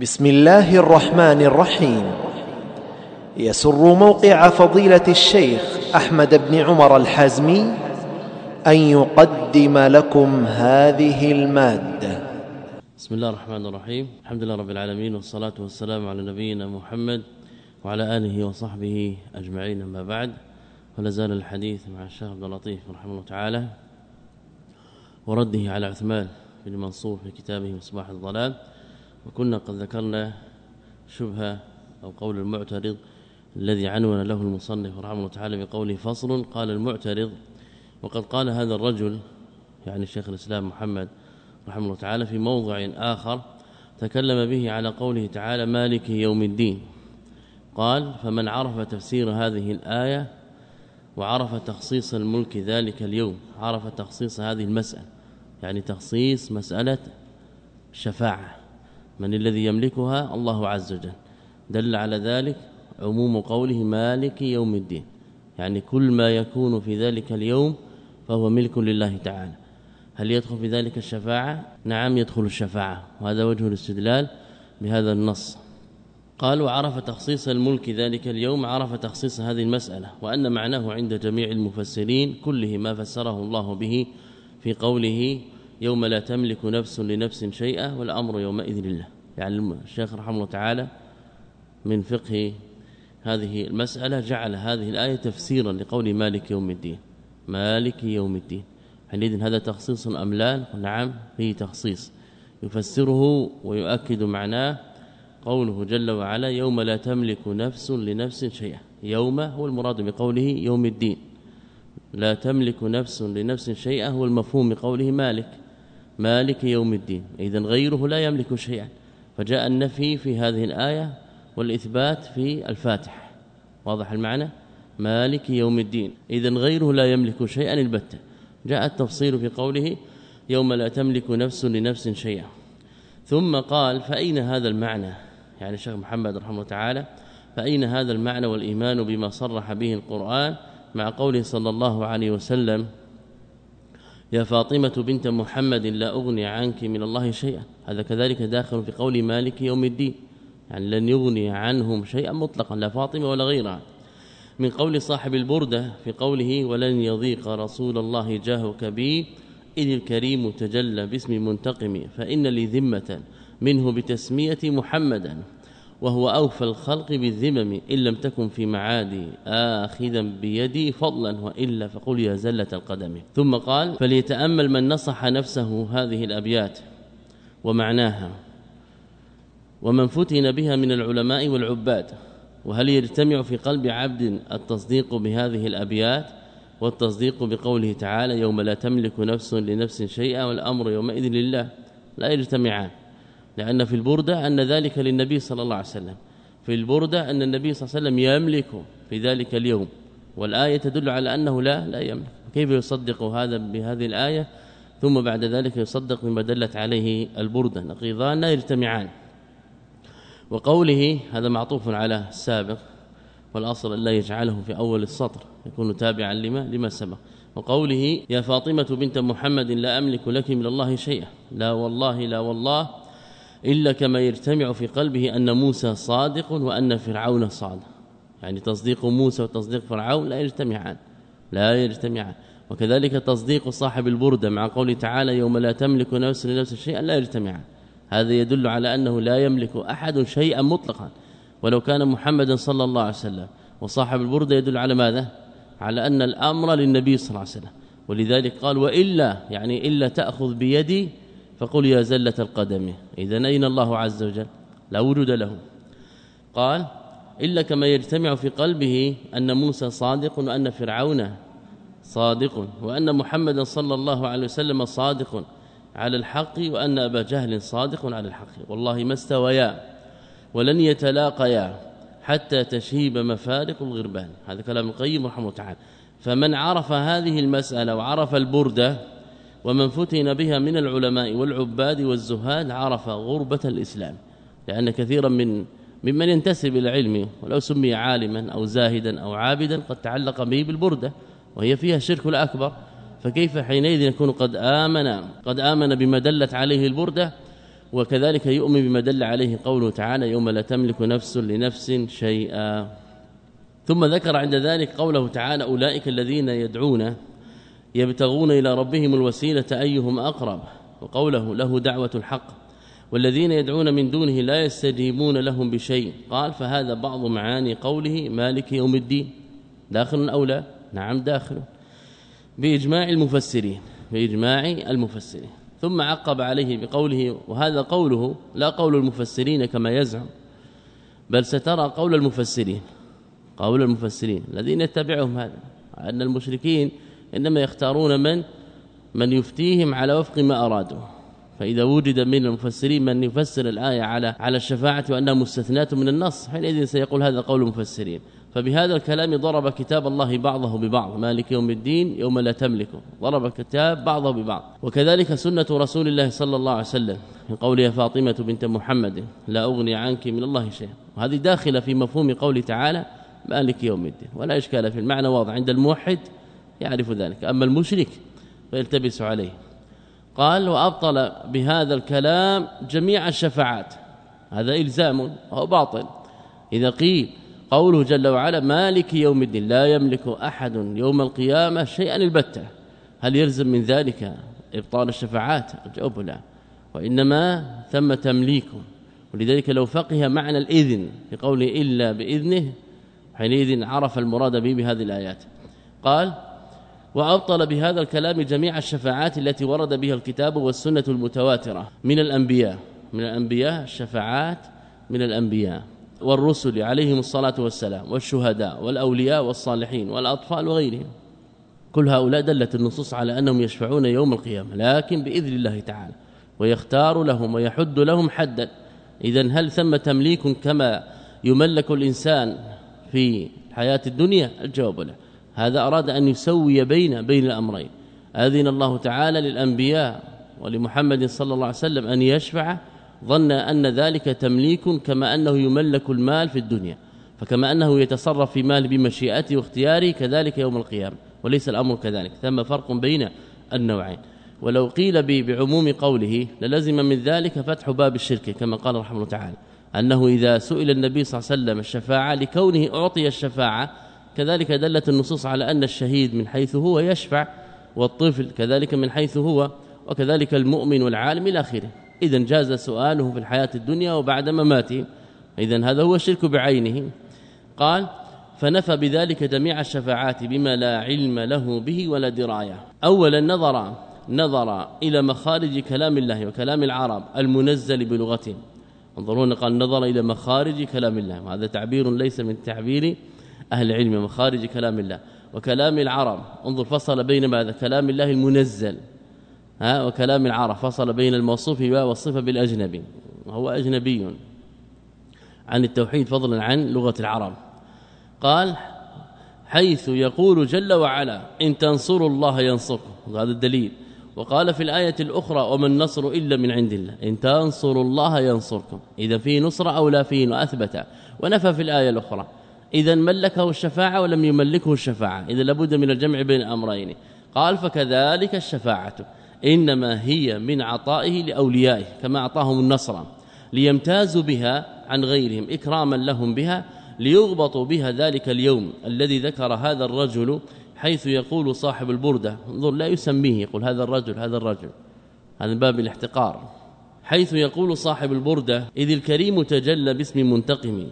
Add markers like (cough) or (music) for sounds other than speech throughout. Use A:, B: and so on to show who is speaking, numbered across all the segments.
A: بسم الله الرحمن الرحيم. يسر موقع فضيلة الشيخ أحمد بن عمر الحازمي أن يقدم لكم هذه المادة.
B: بسم الله الرحمن الرحيم. الحمد لله رب العالمين والصلاة والسلام على نبينا محمد وعلى آله وصحبه أجمعين. أما بعد ولا زال الحديث مع الشيخ عبد اللطيف رحمه الله تعالى ورده على عثمان بن منصور في كتابه مصباح الضلال. وكنا قد ذكرنا شبهه أو قول المعترض الذي عنون له المصنف رحمه الله تعالى بقوله فصل قال المعترض. وقد قال هذا الرجل يعني الشيخ الإسلام محمد رحمه الله تعالى في موضع آخر تكلم به على قوله تعالى مالك يوم الدين. قال فمن عرف تفسير هذه الآية وعرف تخصيص الملك ذلك اليوم عرف تخصيص هذه المسألة يعني تخصيص مسألة الشفاعة من الذي يملكها؟ الله عز وجل. دل على ذلك عموم قوله مالك يوم الدين. يعني كل ما يكون في ذلك اليوم فهو ملك لله تعالى. هل يدخل في ذلك الشفاعة؟ نعم يدخل الشفاعة وهذا وجه الاستدلال بهذا النص. قال وعرف تخصيص الملك ذلك اليوم عرف تخصيص هذه المسألة وأن معناه عند جميع المفسرين كله ما فسره الله به في قوله يوم لا تملك نفس لنفس شيئا والأمر يومئذ لله. يعني الشيخ رحمه الله تعالى من فقه هذه المسألة جعل هذه الآية تفسيرا لقول مالك يوم الدين. مالك يوم الدين. حينئذ هذا تخصيص أم لا؟ نعم فيه تخصيص. يفسره ويؤكد معناه قوله جل وعلا يوم لا تملك نفس لنفس شيئا. يوم هو المراد بقوله يوم الدين. لا تملك نفس لنفس شيئا هو المفهوم بقوله مالك. مالك يوم الدين. اذا غيره لا يملك شيئا. فجاء النفي في هذه الآية والإثبات في الفاتح واضح المعنى؟ مالك يوم الدين. اذا غيره لا يملك شيئا البتة. جاء التفصيل في قوله يوم لا تملك نفس لنفس شيئا. ثم قال فأين هذا المعنى؟ يعني الشيخ محمد رحمه الله تعالى فأين هذا المعنى والإيمان بما صرح به القرآن مع قوله صلى الله عليه وسلم يا فاطمة بنت محمد لا أغني عنك من الله شيئا. هذا كذلك داخل في قول مالك يوم الدين. يعني لن يغني عنهم شيئا مطلقا لا فاطمة ولا غيرها. من قول صاحب البردة في قوله ولن يضيق رسول الله جاهك بي إذ الكريم تجلى باسم منتقم فإن لي ذمة منه بتسمية محمدا. وهو أوفى الخلق بالذمم إن لم تكن في معادي آخذا بيدي فضلا وإلا فقل يا زلة القدم. ثم قال فليتأمل من نصح نفسه هذه الأبيات ومعناها ومن فتن بها من العلماء والعباد وهل يجتمع في قلب عبد التصديق بهذه الأبيات والتصديق بقوله تعالى يوم لا تملك نفس لنفس شيئا والأمر يومئذ لله؟ لا يجتمعان. لأن في البردة أن ذلك للنبي صلى الله عليه وسلم. في البردة أن النبي صلى الله عليه وسلم يملك في ذلك اليوم. والآية تدل على أنه لا لا يملك. كيف يصدق هذا بهذه الآية؟ ثم بعد ذلك يصدق بما دلت عليه البردة. نقيضان لا يجتمعان. وقوله هذا معطوف على السابق والأصل الا يجعله في أول السطر يكون تابعا لما لما سبق. وقوله يا فاطمة بنت محمد لا أملك لك من الله شيئا. لا والله لا والله. إلا كما يجتمع في قلبه أن موسى صادق وأن فرعون صادق. يعني تصديق موسى وتصديق فرعون لا يجتمعان لا يجتمعان. وكذلك تصديق صاحب البردة مع قوله تعالى يوم لا تملك نفس لنفس شيئا لا يجتمعان. هذا يدل على أنه لا يملك أحد شيئا مطلقا. ولو كان محمد صلى الله عليه وسلم وصاحب البردة يدل على ماذا؟ على أن الأمر للنبي صلى الله عليه وسلم. ولذلك قال وإلا يعني إلا تأخذ بيدي فقل يا زلة القدم. اذا أين الله عز وجل؟ لا وجود له. قال إلا كما يجتمع في قلبه أن موسى صادق وأن فرعون صادق وأن محمدا صلى الله عليه وسلم صادق على الحق وأن أبا جهل صادق على الحق. والله ما استويا ولن يتلاقيا حتى تشيب مفارق الغربان. هذا كلام القيم رحمه الله تعالى. فمن عرف هذه المسألة وعرف البردة ومن فتن بها من العلماء والعباد والزهاد عرف غربة الإسلام لأن كثيرا من ممن ينتسب إلى العلم ولو سمي عالما أو زاهدا أو عابدا قد تعلق به بالبردة وهي فيها الشرك الأكبر. فكيف حينئذ يكون قد آمن قد آمن بما دلت عليه البردة؟ وكذلك يؤمن بما دل عليه قوله تعالى يوم لا تملك نفس لنفس شيئا. ثم ذكر عند ذلك قوله تعالى أولئك الذين يدعون يبتغون إلى ربهم الوسيلة أيهم أقرب وقوله له دعوة الحق والذين يدعون من دونه لا يستجيبون لهم بشيء. قال فهذا بعض معاني قوله مالك يوم الدين. داخل أو لا؟ نعم داخل. بإجماع المفسرين بإجماع المفسرين. ثم عقب عليه بقوله وهذا قوله لا قول المفسرين كما يزعم بل سترى قول المفسرين قول المفسرين الذين يتبعهم هذا أن المشركين إنما يختارون من؟ من يفتيهم على وفق ما أرادوا. فإذا وجد من المفسرين من يفسر الآية على على الشفاعة وأنها مستثنات من النص حينئذ سيقول هذا قول المفسرين. فبهذا الكلام ضرب كتاب الله بعضه ببعض. مالك يوم الدين يوم لا تملك ضرب كتاب بعضه ببعض. وكذلك سنة رسول الله صلى الله عليه وسلم من قوله فاطمة بنت محمد لا أغني عنك من الله شيئا. وهذه داخلة في مفهوم قوله تعالى مالك يوم الدين. ولا إشكال في المعنى واضح. عند الموحد يعرف ذلك. أما المشرك فيلتبس عليه. قال وأبطل بهذا الكلام جميع الشفاعات. هذا إلزام وهو باطل. إذا قيل قوله جل وعلا مالك يوم الدين لا يملك أحد يوم القيامة شيئا البتة. هل يلزم من ذلك إبطال الشفاعات؟ الجواب لا. وإنما ثم تمليك. ولذلك لو فقه معنى الإذن في قوله إلا بإذنه حينئذ عرف المراد به بهذه الآيات. قال وأبطل بهذا الكلام جميع الشفاعات التي ورد بها الكتاب والسنة المتواترة. من الأنبياء من الأنبياء الشفاعات من الأنبياء. والرسل عليهم الصلاة والسلام والشهداء والأولياء والصالحين والأطفال وغيرهم. كل هؤلاء دلت النصوص على أنهم يشفعون يوم القيامة لكن بإذن الله تعالى. ويختار لهم ويحد لهم حدا. إذا هل ثم تمليك كما يملك الإنسان في حياة الدنيا؟ الجواب لا. هذا أراد أن يسوي بين بين الأمرين. أذن الله تعالى للأنبياء ولمحمد صلى الله عليه وسلم أن يشفع. ظن أن ذلك تمليك كما أنه يملك المال في الدنيا فكما أنه يتصرف في مال بمشيئته واختياره كذلك يوم القيامة وليس الأمر كذلك. ثم فرق بين النوعين. ولو قيل بعموم قوله للزم من ذلك فتح باب الشرك كما قال رحمه الله تعالى أنه إذا سئل النبي صلى الله عليه وسلم الشفاعة لكونه أعطي الشفاعة كذلك دلت النصوص على أن الشهيد من حيث هو يشفع والطفل كذلك من حيث هو وكذلك المؤمن والعالم إلى آخره. اذا جاز سؤاله في الحياة الدنيا وبعد مماته. اذا هذا هو الشرك بعينه. قال فنفى بذلك جميع الشفاعات بما لا علم له به ولا دراية. اولا نظر نظر إلى مخارج كلام الله وكلام العرب المنزل بلغتهم انظرون قال نظر إلى مخارج كلام الله. وهذا تعبير ليس من تعبير أهل العلم مخارج كلام الله. وكلام العرب انظر فصل بين ماذا؟ كلام الله المنزل. ها وكلام العرب فصل بين الموصوف والصفة بالأجنبي. وهو أجنبي. عن التوحيد فضلا عن لغة العرب. قال حيث يقول جل وعلا إن تنصروا الله ينصركم. هذا الدليل. وقال في الآية الأخرى وما النصر إلا من عند الله. إن تنصروا الله ينصركم. إذا في نصره أو لا فيه واثبت ونفى في الآية الأخرى إذا ملكه الشفاعة ولم يملكه الشفاعة. إذا لابد من الجمع بين الأمرين. قال فكذلك الشفاعة. إنما هي من عطائه لأوليائه كما أعطاهم النصر ليمتازوا بها عن غيرهم إكراما لهم بها ليغبطوا بها ذلك اليوم الذي ذكر هذا الرجل حيث يقول صاحب البردة. انظر لا يسميه يقول هذا الرجل هذا الرجل. هذا باب الاحتقار. حيث يقول صاحب البردة إذ الكريم تجلى باسم منتقم.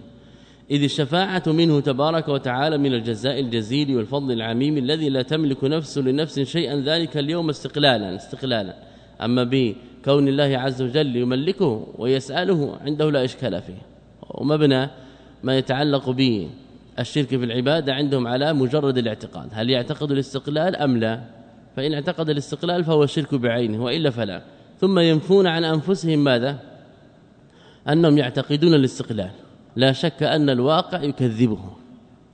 B: إذ الشفاعة منه تبارك وتعالى من الجزاء الجزيل والفضل العميم الذي لا تملك نفس لنفس شيئا ذلك اليوم استقلالا استقلالا. أما بكون الله عز وجل يملكه ويسأله عنده لا إشكال فيه. ومبنى ما يتعلق به الشرك في العبادة عندهم على مجرد الاعتقاد. هل يعتقد الاستقلال أم لا؟ فإن اعتقد الاستقلال فهو الشرك بعينه وإلا فلا. ثم ينفون عن أنفسهم ماذا؟ أنهم يعتقدون الاستقلال. لا شك أن الواقع يكذبه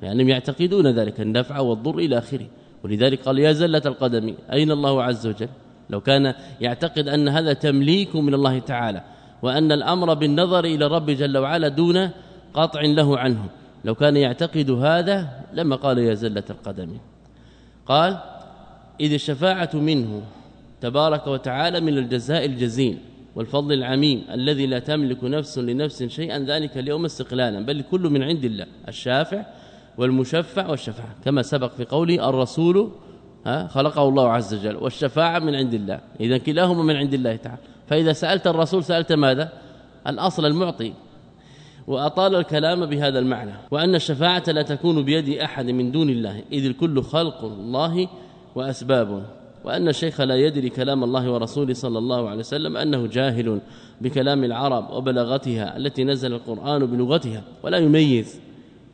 B: يعني يعتقدون ذلك النفع والضر إلى آخره. ولذلك قال يا زلة القدم أين الله عز وجل؟ لو كان يعتقد أن هذا تمليك من الله تعالى وأن الأمر بالنظر إلى الرب جل وعلا دون قطع له عنه لو كان يعتقد هذا لما قال يا زلة القدم قال إذ الشفاعة منه تبارك وتعالى من الجزاء الجزيل والفضل العميم الذي لا تملك نفس لنفس شيئا ذلك اليوم استقلالا بل كل من عند الله الشافع والمشفع والشفاعة. كما سبق في قولي الرسول خلقه الله عز وجل والشفاعة من عند الله. اذا كلاهما من عند الله تعالى. فإذا سألت الرسول سألت ماذا؟ الأصل المعطي. وأطال الكلام بهذا المعنى. وأن الشفاعة لا تكون بيد أحد من دون الله إذ الكل خلق الله وأسبابه. وأن الشيخ لا يدري كلام الله ورسوله صلى الله عليه وسلم أنه جاهل بكلام العرب وبلاغتها التي نزل القرآن بلغتها ولا يميز.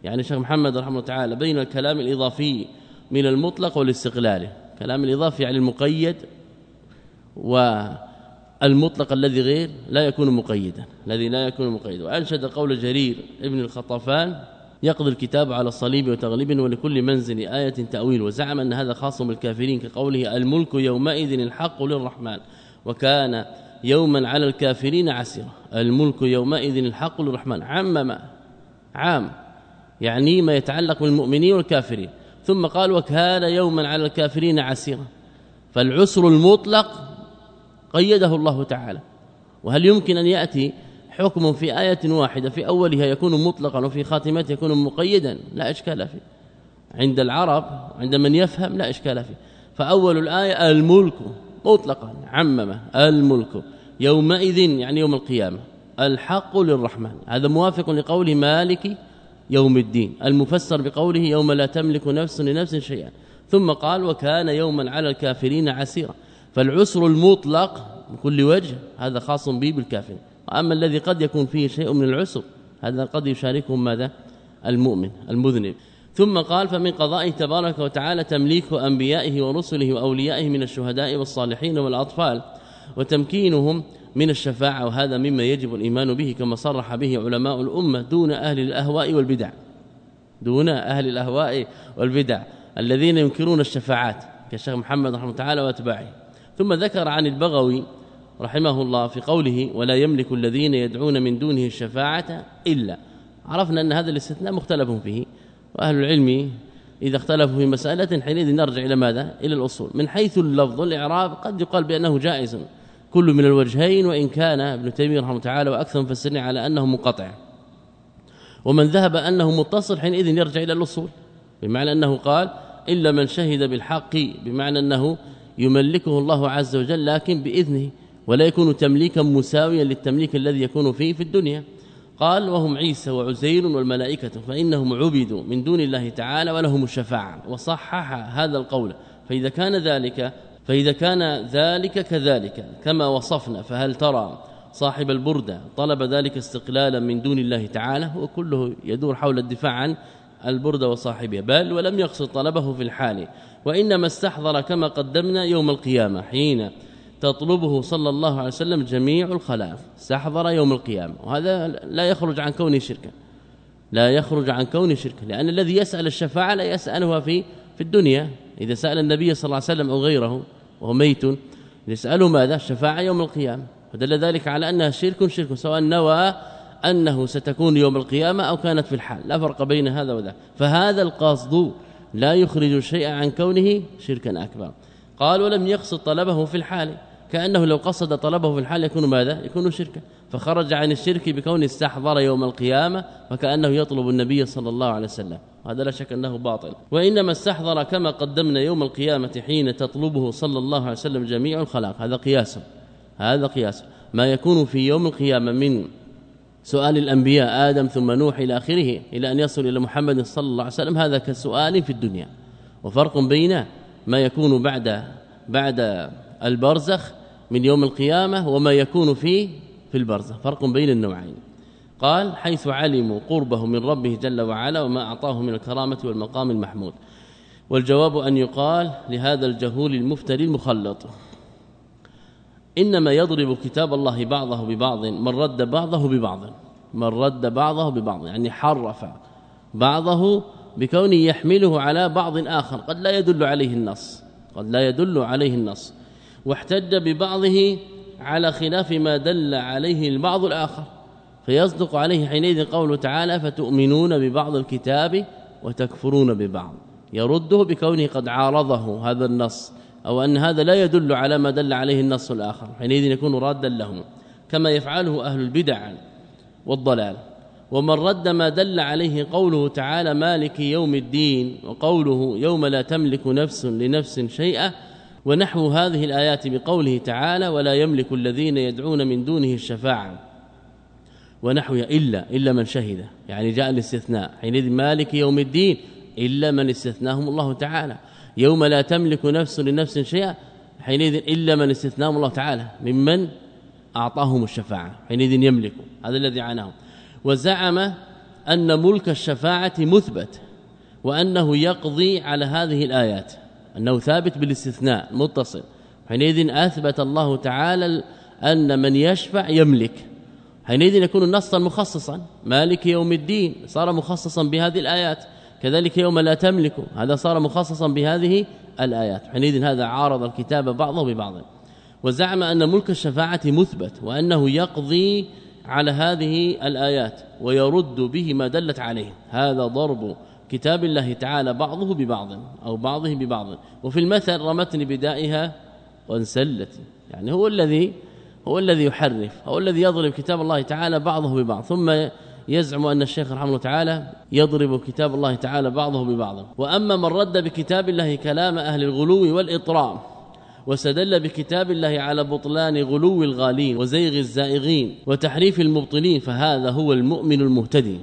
B: يعني الشيخ محمد رحمه الله تعالى بين الكلام الإضافي من المطلق والاستقلالي كلام الإضافي يعني المقيد والمطلق الذي غير لا يكون مقيدا. الذي لا يكون مقيدا وأنشد قول جرير ابن الخطفان يقضي الكتاب على الصليب وتغليب ولكل منزل آية تأويل. وزعم أن هذا خاص بالكافرين كقوله الملك يومئذ الحق للرحمن وكان يوما على الكافرين عسيرا. الملك يومئذ الحق للرحمن. عمم عام. يعني ما يتعلق بالمؤمنين والكافرين. ثم قال وكان يوما على الكافرين عسيرا. فالعسر المطلق قيده الله تعالى. وهل يمكن أن يأتي حكم في آية واحدة في أولها يكون مطلقا وفي خاتمته يكون مقيدا لا إشكال فيه. عند العرب عند من يفهم لا إشكال فيه. فأول الآية الملك مطلقا عممه الملك. يومئذ يعني يوم القيامة. الحق للرحمن. هذا موافق لقول مالك يوم الدين. المفسر بقوله يوم لا تملك نفس لنفس شيئا. ثم قال وكان يوما على الكافرين عسيرا. فالعسر المطلق من كل وجه هذا خاص به بالكافرين. أما الذي قد يكون فيه شيء من العسر هذا قد يشاركهم ماذا؟ المؤمن المذنب. ثم قال فمن قضائه تبارك وتعالى تمليك أنبيائه ورسله وأوليائه من الشهداء والصالحين والأطفال وتمكينهم من الشفاعة وهذا مما يجب الإيمان به كما صرح به علماء الأمة دون أهل الأهواء والبدع. دون أهل الأهواء والبدع الذين ينكرون الشفاعات كالشيخ محمد رحمه الله وأتباعه. ثم ذكر عن البغوي رحمه الله في قوله ولا يملك الذين يدعون من دونه الشفاعة إلا. عرفنا أن هذا الاستثناء مختلف فيه وأهل العلم إذا اختلفوا في مسألة حينئذ نرجع إلى ماذا؟ إلى الأصول. من حيث اللفظ والاعراب قد يقال بأنه جائز. كل من الوجهين وإن كان ابن تيمية رحمه تعالى وأكثر المفسرين على أنه منقطع. ومن ذهب أنه متصل حينئذ يرجع إلى الأصول. بمعنى أنه قال إلا من شهد بالحق بمعنى أنه يملكه الله عز وجل لكن بإذنه. ولا يكون تمليكا مساويا للتمليك الذي يكون فيه في الدنيا. قال وهم عيسى وعزير والملائكة فإنهم عبدوا من دون الله تعالى ولهم الشفاعة. وصحح هذا القول فإذا كان ذلك فإذا كان ذلك كذلك كما وصفنا فهل ترى صاحب البرده طلب ذلك استقلالا من دون الله تعالى؟ وكله يدور حول الدفاع عن البرده وصاحبها بل ولم يقصد طلبه في الحال وإنما استحضر كما قدمنا يوم القيامة حين تطلبه صلى الله عليه وسلم جميع الخلائق استحضر يوم القيامة وهذا لا يخرج عن كونه شركا. لا يخرج عن كونه شركا لأن الذي يسأل الشفاعة لا يسالها في في الدنيا. إذا سأل النبي صلى الله عليه وسلم أو غيره وهو ميت يسأله ماذا؟ الشفاعه يوم القيامة. ودل ذلك على أنها شرك شرك سواء نوى أنه ستكون يوم القيامة أو كانت في الحال. لا فرق بين هذا وذاك. فهذا القصد لا يخرج شيئا عن كونه شركا أكبر. قال ولم يقصد طلبه في الحال. كأنه لو قصد طلبه في الحال يكون ماذا؟ يكون شركا. فخرج عن الشرك بكون استحضر يوم القيامة وكانه يطلب النبي صلى الله عليه وسلم. هذا لا شك أنه باطل. وإنما استحضر كما قدمنا يوم القيامة حين تطلبه صلى الله عليه وسلم جميع الخلائق هذا قياس. هذا قياس. ما يكون في يوم القيامة من سؤال الأنبياء آدم ثم نوح إلى آخره إلى أن يصل إلى محمد صلى الله عليه وسلم هذا كسؤال في الدنيا. وفرق بين ما يكون بعد بعد البرزخ من يوم القيامة وما يكون فيه في البرزخ. فرق بين النوعين. قال حيث علموا قربه من ربه جل وعلا وما أعطاه من الكرامة والمقام المحمود. والجواب أن يقال لهذا الجهول المفتري المخلط إنما يضرب كتاب الله بعضه ببعض من رد بعضه ببعض. من رد بعضه ببعض يعني حرف بعضه بكونه يحمله على بعض آخر. قد لا يدل عليه النص. قد لا يدل عليه النص. واحتج ببعضه على خلاف ما دل عليه البعض الآخر فيصدق عليه حينئذ قوله تعالى فتؤمنون ببعض الكتاب وتكفرون ببعض يرده بكونه قد عارضه هذا النص أو أن هذا لا يدل على ما دل عليه النص الآخر حينئذ يكون رادا لهم كما يفعله أهل البدع والضلال. ومن رد ما دل عليه قوله تعالى مالك يوم الدين وقوله يوم لا تملك نفس لنفس شيئا ونحو هذه الآيات بقوله تعالى ولا يملك الذين يدعون من دونه الشفاعة. ونحو إلا إلا من شهد. يعني جاء الاستثناء. حينئذ مالك يوم الدين إلا من استثناهم الله تعالى. يوم لا تملك نفس لنفس شيئا حينئذ إلا من استثناهم الله تعالى. ممن؟ أعطاهم الشفاعة. حينئذ يملكوا هذا الذي عناهم وزعم أن ملك الشفاعة مثبت وأنه يقضي على هذه الآيات. أنه ثابت بالاستثناء متصل. حينئذ أثبت الله تعالى أن من يشفع يملك. حينئذ يكون نصا مخصصا. مالك يوم الدين صار مخصصا بهذه الآيات. كذلك يوم لا تملك هذا صار مخصصا بهذه الآيات. حينئذ هذا عارض الكتاب بعضه ببعض. وزعم أن ملك الشفاعة مثبت وأنه يقضي على هذه الآيات ويرد به ما دلت عليه. هذا ضرب كتاب الله تعالى بعضه ببعض أو بعضه ببعض. وفي المثل رمتني بدائها وانسلت. يعني هو الذي هو الذي يحرف هو الذي يضرب كتاب الله تعالى بعضه ببعض. ثم يزعم أن الشيخ رحمه الله تعالى يضرب كتاب الله تعالى بعضه ببعض. وأما من رد بكتاب الله كلام أهل الغلو والإطرام واستدل بكتاب الله على بطلان غلو الغالين وزيغ الزائغين وتحريف المبطلين فهذا هو المؤمن المهتدي.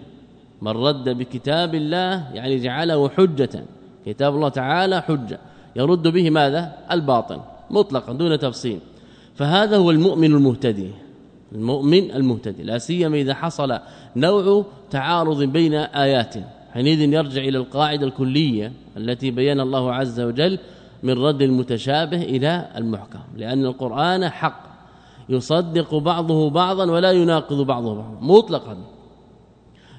B: من رد بكتاب الله يعني جعله حجة. كتاب الله تعالى حجة. يرد به ماذا؟ الباطل مطلقا دون تفصيل. فهذا هو المؤمن المهتدي. المؤمن المهتدي لا سيما إذا حصل نوع تعارض بين آيات. حينئذ يرجع إلى القاعدة الكلية التي بين الله عز وجل من رد المتشابه إلى المحكم. لأن القرآن حق يصدق بعضه بعضا ولا يناقض بعضه بعضا مطلقا.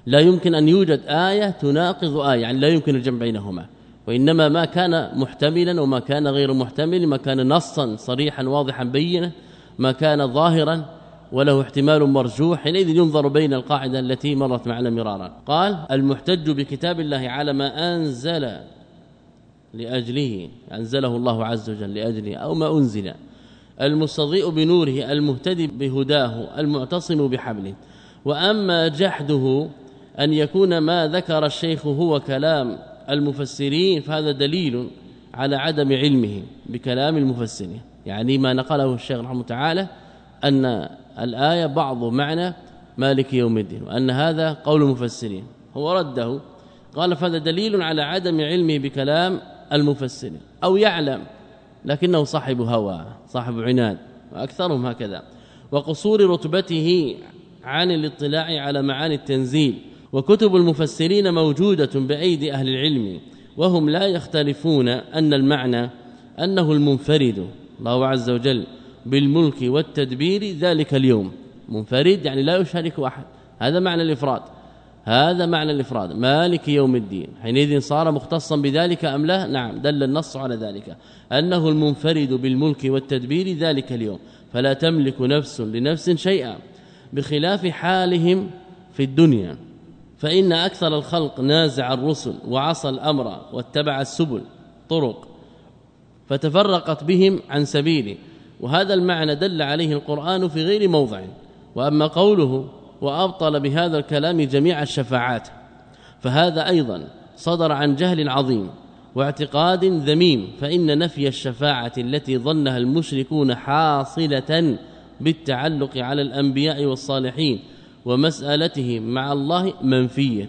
B: لا يمكن أن يوجد آية تناقض آية يعني لا يمكن الجمع بينهما. وإنما ما كان محتملا وما كان غير محتمل ما كان نصا صريحا واضحا بينا ما كان ظاهرا وله احتمال مرجوح حينئذ ينظر بين القاعدة التي مرت معنا مرارا. قال المحتج بكتاب الله على ما أنزل لأجله أنزله الله عز وجل لأجله أو ما أنزل. المستضيء بنوره المهتدي بهداه المعتصم بحبله وأما جحده أن يكون ما ذكر الشيخ هو كلام المفسرين فهذا دليل على عدم علمه بكلام المفسرين. يعني ما نقله الشيخ رحمه تعالى أن الآية بعض معنى مالك يوم الدين وأن هذا قول المفسرين. هو رده قال فهذا دليل على عدم علمه بكلام المفسرين. أو يعلم لكنه صاحب هوى صاحب عناد وأكثرهم هكذا. وقصور رتبته عن الاطلاع على معاني التنزيل وكتب المفسرين موجودة بأيدي أهل العلم وهم لا يختلفون أن المعنى أنه المنفرد الله عز وجل بالملك والتدبير ذلك اليوم. منفرد يعني لا يشارك أحد. هذا معنى الإفراد. هذا معنى الإفراد. مالك يوم الدين. حينئذ صار مختصا بذلك أم لا؟ نعم دل النص على ذلك. أنه المنفرد بالملك والتدبير ذلك اليوم. فلا تملك نفس لنفس شيئا بخلاف حالهم في الدنيا. فإن أكثر الخلق نازع الرسل وعصى الأمر واتبع السبل طرق فتفرقت بهم عن سبيله. وهذا المعنى دل عليه القرآن في غير موضع. وأما قوله وأبطل بهذا الكلام جميع الشفاعات فهذا أيضا صدر عن جهل عظيم واعتقاد ذميم. فإن نفي الشفاعة التي ظنها المشركون حاصلة بالتعلق على الأنبياء والصالحين ومسألتهم مع الله منفية.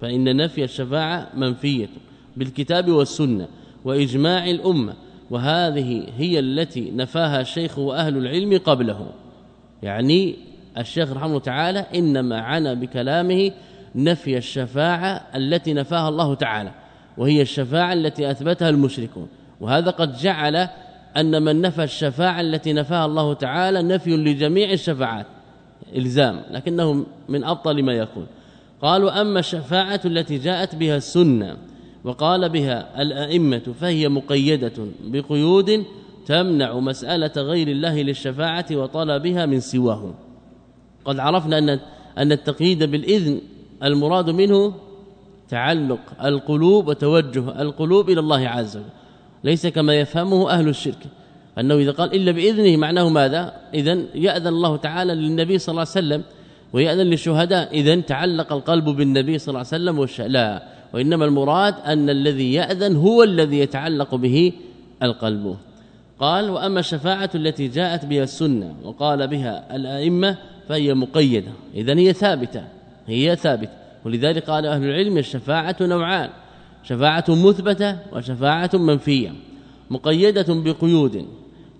B: فإن نفي الشفاعة منفية بالكتاب والسنة وإجماع الأمة وهذه هي التي نفاها الشيخ وأهل العلم قبله. يعني الشيخ رحمه الله تعالى إنما عنى بكلامه نفي الشفاعة التي نفاها الله تعالى وهي الشفاعة التي أثبتها المشركون. وهذا قد جعل أن من نفى الشفاعة التي نفاها الله تعالى نفي لجميع الشفاعات. إلزام لكنه من أبطل ما يكون. قالوا أما الشفاعة التي جاءت بها السنة وقال بها الأئمة فهي مقيدة بقيود تمنع مسألة غير الله للشفاعة وطلبها من سواه قد عرفنا أن أن التقييد بالإذن المراد منه تعلق القلوب وتوجه القلوب إلى الله عز وجل. ليس كما يفهمه أهل الشرك. أنه إذا قال إلا بإذنه معناه ماذا؟ اذا يأذن الله تعالى للنبي صلى الله عليه وسلم ويأذن للشهداء اذا تعلق القلب بالنبي صلى الله عليه وسلم والش... لا وإنما المراد أن الذي يأذن هو الذي يتعلق به القلب. قال وأما الشفاعة التي جاءت بها السنة وقال بها الأئمة فهي مقيدة. اذا هي ثابتة هي ثابتة. ولذلك قال أهل العلم الشفاعة نوعان شفاعة مثبتة وشفاعة منفية مقيدة بقيود.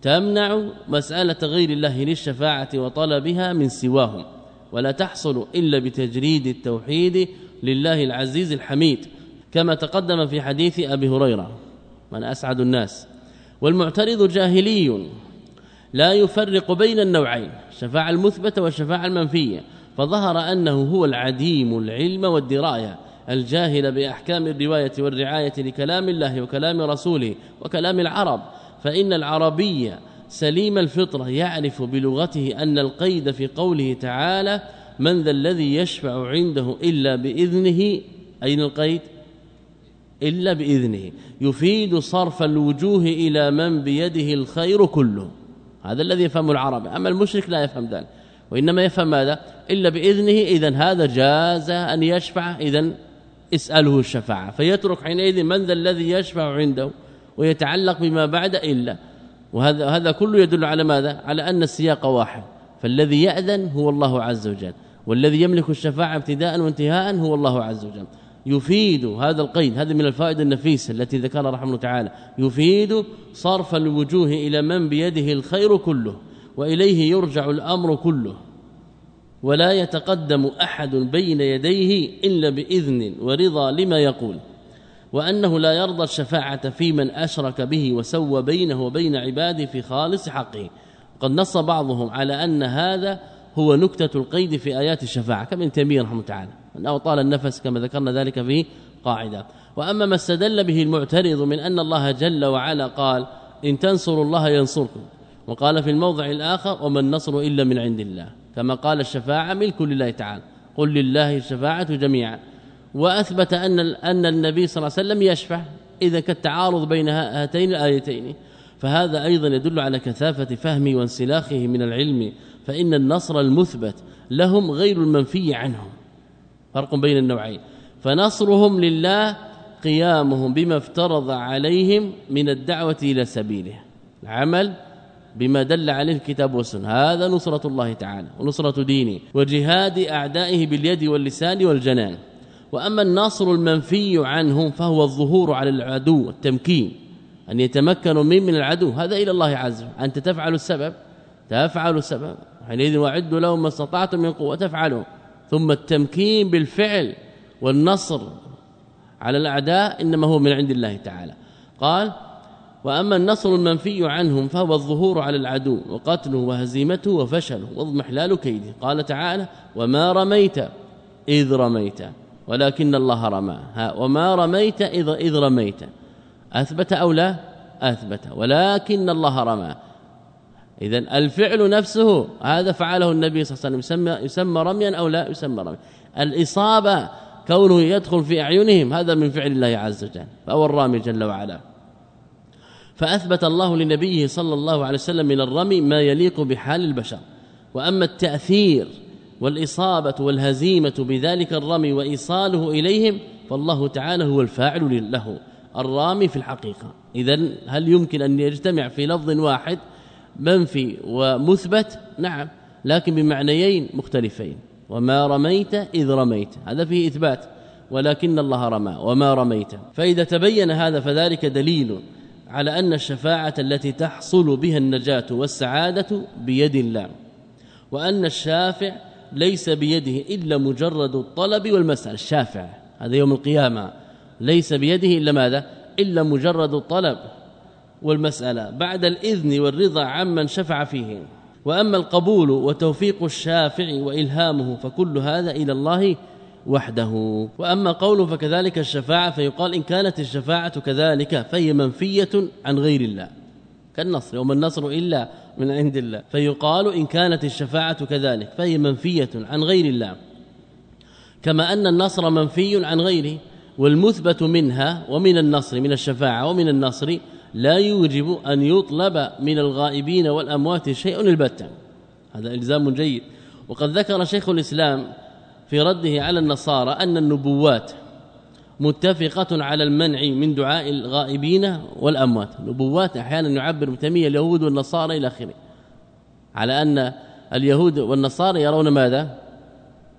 B: تمنع مسألة غير الله للشفاعة وطلبها من سواهم ولا تحصل إلا بتجريد التوحيد لله العزيز الحميد كما تقدم في حديث أبي هريرة من أسعد الناس والمعترض جاهلي لا يفرق بين النوعين الشفاعه المثبتة والشفاعه المنفية فظهر أنه هو العديم العلم والدراية الجاهل بأحكام الرواية والرعاية لكلام الله وكلام رسوله وكلام العرب فإن العربيه سليم الفطرة يعرف بلغته أن القيد في قوله تعالى من ذا الذي يشفع عنده إلا بإذنه أين القيد؟ إلا بإذنه. يفيد صرف الوجوه إلى من بيده الخير كله. هذا الذي يفهم العرب أما المشرك لا يفهم ذلك. وإنما يفهم ماذا؟ إلا بإذنه. إذا هذا جاز أن يشفع. إذا اسأله الشفاعة. فيترك حينئذ من ذا الذي يشفع عنده؟ ويتعلق بما بعد إلا. وهذا هذا كله يدل على ماذا؟ على أن السياق واحد. فالذي يأذن هو الله عز وجل. والذي يملك الشفاعة ابتداء وانتهاء هو الله عز وجل. يفيد هذا القيد هذا من الفائده النفيسة التي ذكرها رحمه الله تعالى. يفيد صرف الوجوه إلى من بيده الخير كله وإليه يرجع الأمر كله. ولا يتقدم أحد بين يديه إلا بإذن ورضا لما يقول. وأنه لا يرضى الشفاعة في من أشرك به وسوى بينه وبين عباده في خالص حقه. قد نص بعضهم على أن هذا هو نكتة القيد في آيات الشفاعة كما ابن تيمية رحمه الله تعالى. أنه طال النفس كما ذكرنا ذلك في قاعدة. وأما ما استدل به المعترض من أن الله جل وعلا قال إن تنصروا الله ينصركم وقال في الموضع الآخر وما النصر إلا من عند الله كما قال الشفاعة ملك لله تعالى قل لله الشفاعة جميعا وأثبت أن أن النبي صلى الله عليه وسلم يشفع إذا كالتعارض بين هاتين الآيتين. فهذا أيضا يدل على كثافة فهمه وانسلاخه من العلم فإن النصر المثبت لهم غير المنفي عنهم. فرق بين النوعين. فنصرهم لله قيامهم بما افترض عليهم من الدعوة إلى سبيله. العمل بما دل عليه الكتاب والسنة. هذا نصرة الله تعالى ونصرة دينه وجهاد أعدائه باليد واللسان والجنان. وأما الناصر المنفي عنهم فهو الظهور على العدو التمكين أن يتمكنوا من من العدو. هذا إلى الله عز وجل. أنت تفعل السبب؟ تفعل السبب. حينئذ وعدوا لهم ما استطعتم من قوة. تفعلوا. ثم التمكين بالفعل والنصر على الأعداء إنما هو من عند الله تعالى. قال وأما النصر المنفي عنهم فهو الظهور على العدو وقتله وهزيمته وفشله واضمحلال كيده. قال تعالى وما رميت إذ رميت. ولكن الله رمى وما رميت إذ إذ رميت. أثبت أو لا؟ أثبت. ولكن الله رمى اذا الفعل نفسه هذا فعله النبي صلى الله عليه وسلم. يسمى يسمى رميا أو لا؟ يسمى رميا. الإصابة كونه يدخل في أعينهم هذا من فعل الله عز وجل. فهو الرامي جل وعلا. فأثبت الله لنبيه صلى الله عليه وسلم من الرمي ما يليق بحال البشر. وأما التأثير والإصابة والهزيمة بذلك الرمي وإيصاله إليهم فالله تعالى هو الفاعل له الرامي في الحقيقة. اذا هل يمكن أن يجتمع في لفظ واحد منفي ومثبت؟ نعم لكن بمعنيين مختلفين. وما رميت إذ رميت هذا فيه إثبات. ولكن الله رمى وما رميت. فإذا تبين هذا فذلك دليل على أن الشفاعة التي تحصل بها النجاة والسعادة بيد الله وأن الشافع ليس بيده إلا مجرد الطلب والمسألة. الشافع هذا يوم القيامة. ليس بيده إلا ماذا؟ إلا مجرد الطلب والمسألة. بعد الإذن والرضا عمن شفع فيه. وأما القبول وتوفيق الشافع وإلهامه فكل هذا إلى الله وحده. وأما قوله فكذلك الشفاعة فيقال إن كانت الشفاعة كذلك فهي منفية عن غير الله. كالنصر وما النصر إلا من عند الله. فيقال إن كانت الشفاعة كذلك فهي منفية عن غير الله. كما أن النصر منفي عن غيره والمثبت منها ومن النصر من الشفاعة ومن النصر لا يوجب أن يطلب من الغائبين والأموات شيء البتة. هذا إلزام جيد. وقد ذكر شيخ الإسلام في رده على النصارى أن النبوات متفقة على المنع من دعاء الغائبين والأموات. نبوات أحيانا يعبر بتمية اليهود والنصارى إلى آخره. على أن اليهود والنصارى يرون ماذا؟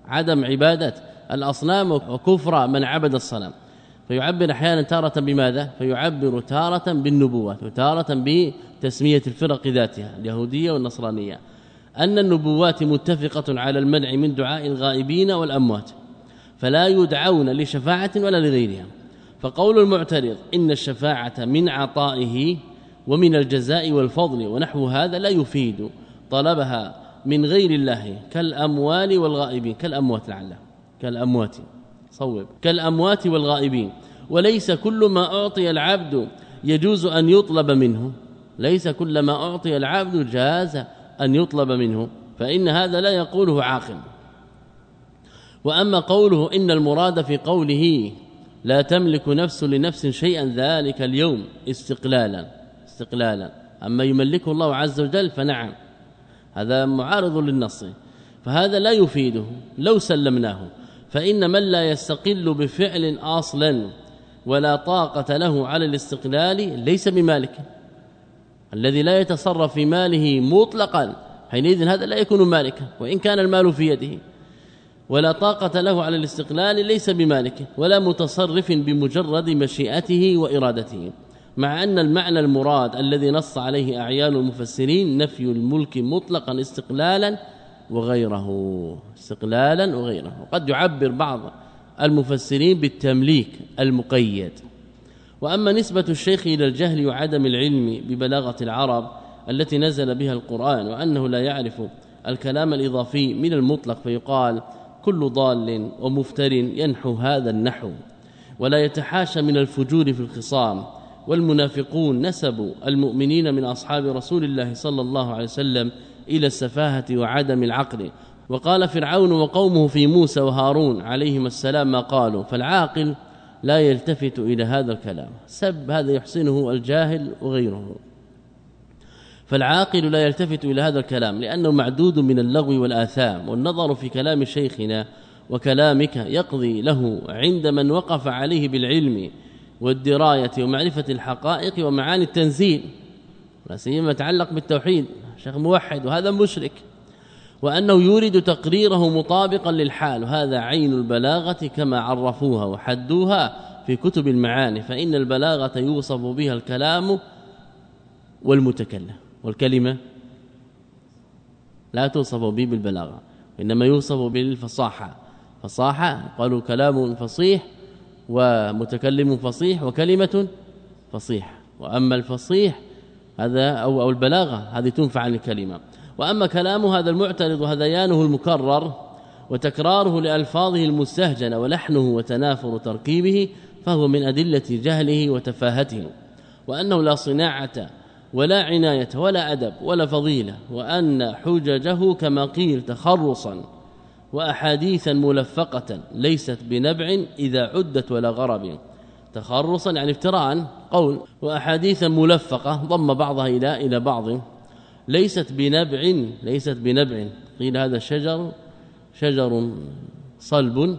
B: عدم عبادة الأصنام وكفر من عبد الصنم. فيعبر أحيانا تارة بماذا؟ فيعبر تارة بالنبوات وتارة بتسمية الفرق ذاتها اليهودية والنصرانية. أن النبوات متفقة على المنع من دعاء الغائبين والأموات. فلا يدعون لشفاعة ولا لغيرها. فقول المعترض إن الشفاعة من عطائه ومن الجزاء والفضل ونحو هذا لا يفيد طلبها من غير الله كالأموال والغائبين. كالأموات لعله كالأموات. صوب. كالأموات والغائبين. وليس كل ما أعطي العبد يجوز أن يطلب منه. ليس كل ما أعطي العبد جاز أن يطلب منه. فإن هذا لا يقوله عاقل. وأما قوله إن المراد في قوله لا تملك نفس لنفس شيئا ذلك اليوم استقلالا استقلالا. أما يملكه الله عز وجل فنعم. هذا معارض للنص. فهذا لا يفيده لو سلمناه. فإن من لا يستقل بفعل أصلا ولا طاقة له على الاستقلال ليس بمالك. الذي لا يتصرف في ماله مطلقا حينئذ هذا لا يكون مالكا وإن كان المال في يده. ولا طاقة له على الاستقلال ليس بمالك ولا متصرف بمجرد مشيئته وإرادته مع أن المعنى المراد الذي نص عليه أعيان المفسرين نفي الملك مطلقا استقلالا وغيره استقلالا وغيره. وقد يعبر بعض المفسرين بالتمليك المقيد. وأما نسبة الشيخ إلى الجهل وعدم العلم ببلاغة العرب التي نزل بها القرآن وأنه لا يعرف الكلام الإضافي من المطلق فيقال كل ضال ومفتر ينحو هذا النحو ولا يتحاشى من الفجور في الخصام والمنافقون نسبوا المؤمنين من أصحاب رسول الله صلى الله عليه وسلم إلى السفاهة وعدم العقل. وقال فرعون وقومه في موسى وهارون عليهما السلام ما قالوا فالعاقل لا يلتفت إلى هذا الكلام. سب هذا يحسنه الجاهل وغيره. فالعاقل لا يلتفت إلى هذا الكلام لأنه معدود من اللغو والآثام والنظر في كلام شيخنا وكلامك يقضي له عند من وقف عليه بالعلم والدراية ومعرفة الحقائق ومعاني التنزيل لا سيما يتعلق بالتوحيد شيخ موحد وهذا مشرك وأنه يورد تقريره مطابقا للحال وهذا عين البلاغة كما عرفوها وحدوها في كتب المعاني فإن البلاغة يوصف بها الكلام والمتكلم. والكلمة لا توصف به بالبلاغة إنما يوصف بالفصاحه فصاحة قالوا كلام فصيح ومتكلم فصيح وكلمة فصيح وأما الفصيح هذا أو أو البلاغة هذه تنفع عن الكلمة. وأما كلام هذا المعترض وهذيانه المكرر وتكراره لألفاظه المستهجنة ولحنه وتنافر تركيبه فهو من أدلة جهله وتفاهته. وأنه لا صناعة ولا عناية ولا أدب ولا فضيلة وأن حججه كما قيل تخرصا واحاديثا ملفقة ليست بنبع إذا عدت ولا غرب. تخرصا يعني افتراء قول واحاديث ملفقة ضم بعضها إلى إلى بعض. ليست بنبع ليست بنبع. قيل هذا الشجر شجر صلب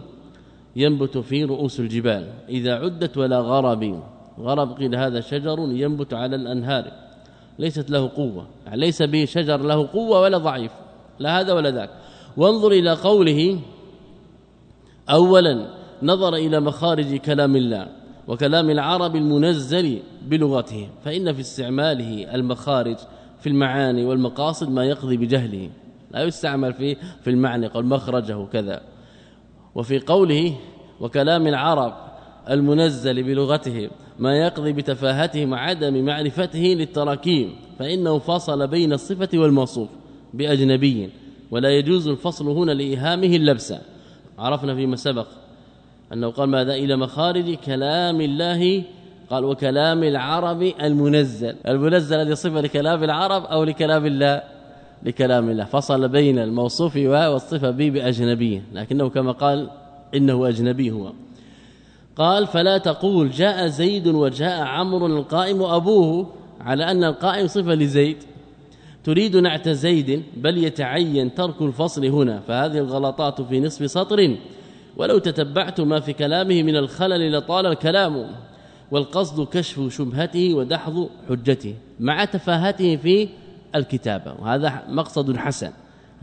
B: ينبت في رؤوس الجبال إذا عدت ولا غرب. غرب قيل هذا شجر ينبت على الأنهار. ليست له قوة. يعني ليس به شجر له قوة ولا ضعيف. لا هذا ولا ذاك. وانظر إلى قوله اولا نظر إلى مخارج كلام الله وكلام العرب المنزل بلغته فإن في استعماله المخارج في المعاني والمقاصد ما يقضي بجهله. لا يستعمل في في المعنى قال مخرجه كذا. وفي قوله وكلام العرب المنزل بلغته ما يقضي بتفاهتهم وعدم معرفته للتراكيب فإنه فصل بين الصفة والموصوف بأجنبي ولا يجوز الفصل هنا لإيهامه اللبس. عرفنا فيما سبق أنه قال ماذا إلى مخارج كلام الله؟ قال وكلام العرب المنزل. المنزل هذه صفة لكلام العرب أو لكلام الله؟ لكلام الله. فصل بين الموصوف والصفة به باجنبيه لكنه كما قال إنه أجنبي هو. قال فلا تقول جاء زيد وجاء عمرو القائم أبوه على أن القائم صفة لزيد. تريد نعت زيد بل يتعين ترك الفصل هنا فهذه الغلطات في نصف سطر. ولو تتبعت ما في كلامه من الخلل لطال الكلام. والقصد كشف شبهته ودحض حجته مع تفاهته في الكتابة وهذا مقصد حسن.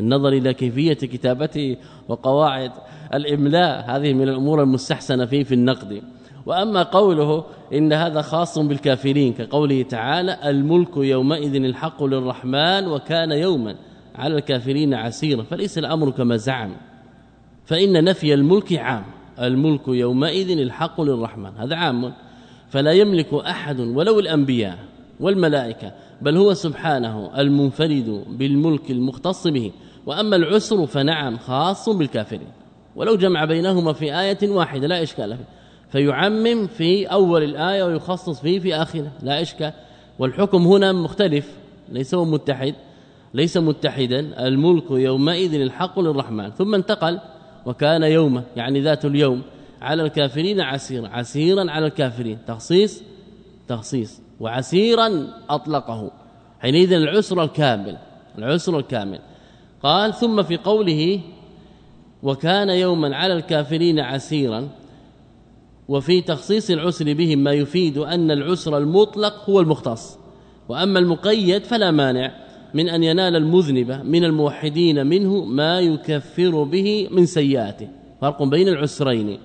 B: النظر إلى كيفية كتابته وقواعد الإملاء هذه من الأمور المستحسنة فيه في النقد. وأما قوله إن هذا خاص بالكافرين كقوله تعالى الملك يومئذ الحق للرحمن وكان يوما على الكافرين عسيرا. فليس الأمر كما زعم. فإن نفي الملك عام. الملك يومئذ الحق للرحمن. هذا عام. فلا يملك أحد ولو الأنبياء والملائكة بل هو سبحانه المنفرد بالملك المختص به. وأما العسر فنعم خاص بالكافرين. ولو جمع بينهما في آية واحدة لا إشكال فيه. فيعمم في أول الآية ويخصص فيه في آخره لا إشكال. والحكم هنا مختلف. ليس هو متحد. ليس متحدا. الملك يومئذ الحق للرحمن. ثم انتقل. وكان يوما. يعني ذات اليوم. على الكافرين عسيرا. عسيرا على الكافرين. تخصيص. تخصيص. وعسيرا أطلقه. حينئذ العسر الكامل. العسر الكامل. قال ثم في قوله وكان يوما على الكافرين عسيرا وفي تخصيص العسر بهم ما يفيد أن العسر المطلق هو المختص وأما المقيد فلا مانع من أن ينال المذنب من الموحدين منه ما يكفر به من سيئاته. فرق بين العسرين.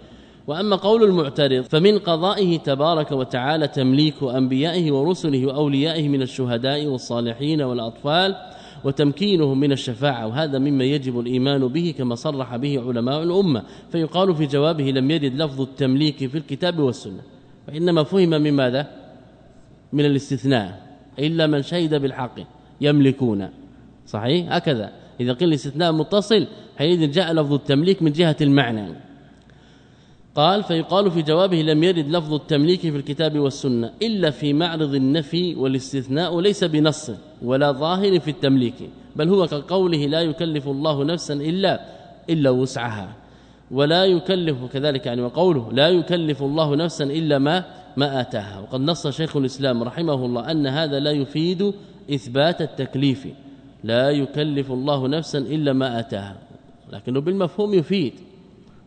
B: وأما قول المعترض فمن قضائه تبارك وتعالى تمليك أنبيائه ورسله وأوليائه من الشهداء والصالحين والأطفال وتمكينهم من الشفاعة وهذا مما يجب الإيمان به كما صرح به علماء الأمة. فيقال في جوابه لم يرد لفظ التمليك في الكتاب والسنة. وانما فهم من ماذا؟ من الاستثناء. إلا من شهد بالحق يملكون. صحيح؟ هكذا. إذا قيل الاستثناء متصل حينئذ جاء لفظ التمليك من جهة المعنى. قال فيقال في جوابه لم يرد لفظ التمليك في الكتاب والسنة إلا في معرض النفي والاستثناء ليس بنص ولا ظاهر في التمليك بل هو كقوله لا يكلف الله نفسا إلا إلا وسعها ولا يكلف كذلك يعني وقوله لا يكلف الله نفسا إلا ما ما آتاها. وقد نص شيخ الإسلام رحمه الله أن هذا لا يفيد إثبات التكليف لا يكلف الله نفسا إلا ما آتاها لكنه بالمفهوم يفيد.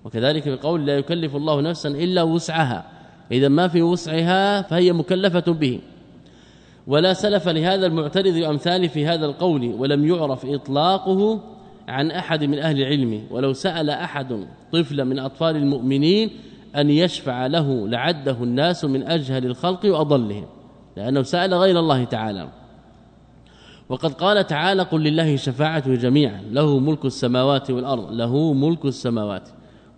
B: وكذلك بقول لا يكلف الله نفسا إلا وسعها. إذا ما في وسعها فهي مكلفة به. ولا سلف لهذا المعترض وامثاله في هذا القول ولم يعرف إطلاقه عن أحد من أهل العلم. ولو سأل أحد طفلا من أطفال المؤمنين أن يشفع له لعده الناس من أجهل الخلق واضلهم لأنه سأل غير الله تعالى. وقد قال تعالى قل لله شفاعة جميعا له ملك السماوات والأرض له ملك السماوات.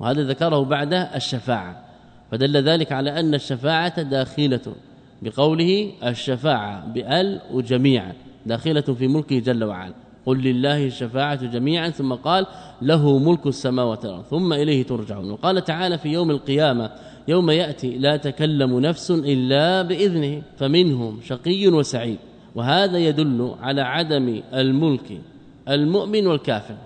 B: وهذا ذكره بعد الشفاعة فدل ذلك على أن الشفاعة داخلة بقوله الشفاعة بأل وجميعا داخلة في ملكه جل وعلا قل لله الشفاعة جميعا ثم قال له ملك السماوات والأرض ثم إليه ترجعون. وقال تعالى في يوم القيامة يوم يأتي لا تكلم نفس إلا بإذنه فمنهم شقي وسعيد. وهذا يدل على عدم الملك المؤمن والكافر.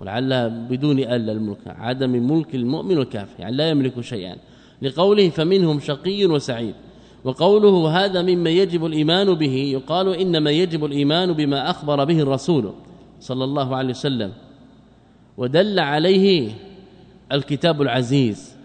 B: ولعلها بدون ال الملك عدم ملك المؤمن والكافر يعني لا يملك شيئا. لقوله فمنهم شقي وسعيد. وقوله هذا مما يجب الإيمان به يقال إنما يجب الإيمان بما أخبر به الرسول صلى الله عليه وسلم. ودل عليه الكتاب العزيز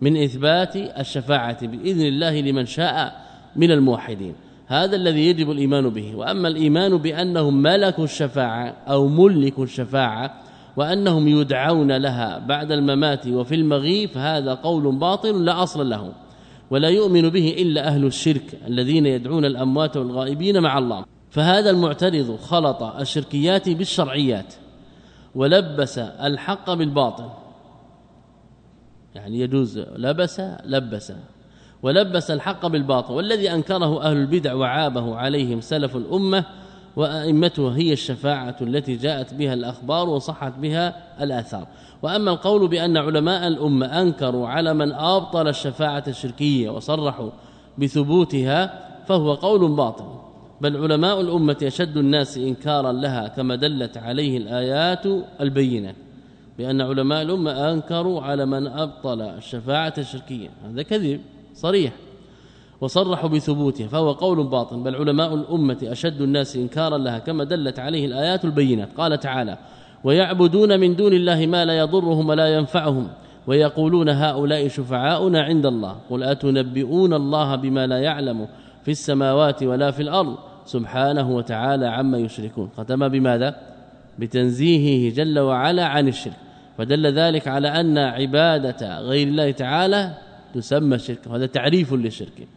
B: من إثبات الشفاعة بإذن الله لمن شاء من الموحدين. هذا الذي يجب الإيمان به. وأما الإيمان بأنهم ملكوا الشفاعة أو ملكوا الشفاعة وأنهم يدعون لها بعد الممات وفي المغيب فهذا قول باطل لا أصل له. ولا يؤمن به إلا أهل الشرك الذين يدعون الأموات والغائبين مع الله. فهذا المعترض خلط الشركيات بالشرعيات ولبس الحق بالباطل. يعني يجوز لبس لبس. ولبس الحق بالباطل والذي أنكره أهل البدع وعابه عليهم سلف الأمة وائمتها هي الشفاعة التي جاءت بها الأخبار وصحت بها الآثار. وأما القول بأن علماء الأمة أنكروا على من أبطل الشفاعة الشركية وصرحوا بثبوتها فهو قول باطل. بل علماء الأمة اشد الناس انكارا لها كما دلت عليه الآيات البينة بأن علماء الأمة أنكروا على من أبطل الشفاعة الشركية. هذا كذب. صريح. وصرحوا بثبوتها فهو قول باطل بل علماء الأمة أشد الناس إنكارا لها كما دلت عليه الآيات البينات. قال تعالى ويعبدون من دون الله ما لا يضرهم ولا ينفعهم ويقولون هؤلاء شفعاؤنا عند الله قل أتنبئون الله بما لا يعلم في السماوات ولا في الأرض؟ سبحانه وتعالى عما يشركون. ختم بماذا؟ بتنزيهه جل وعلا عن الشرك. فدل ذلك على أن عبادة غير الله تعالى تسمى شرك وهذا تعريف للشرك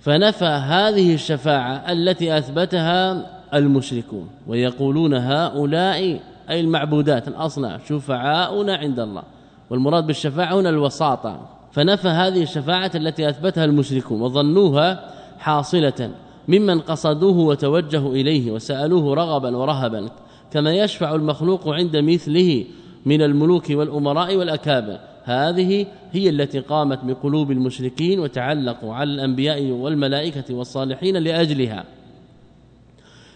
B: فنفى هذه الشفاعة التي أثبتها المشركون ويقولون هؤلاء أي المعبودات الأصنع شفعاؤنا عند الله. والمراد بالشفاعة هنا الوساطة. فنفى هذه الشفاعة التي أثبتها المشركون وظنوها حاصلة ممن قصدوه وتوجهوا إليه وسألوه رغبا ورهبا كما يشفع المخلوق عند مثله من الملوك والأمراء والأكابر. هذه هي التي قامت بقلوب المشركين وتعلقوا على الأنبياء والملائكة والصالحين لأجلها.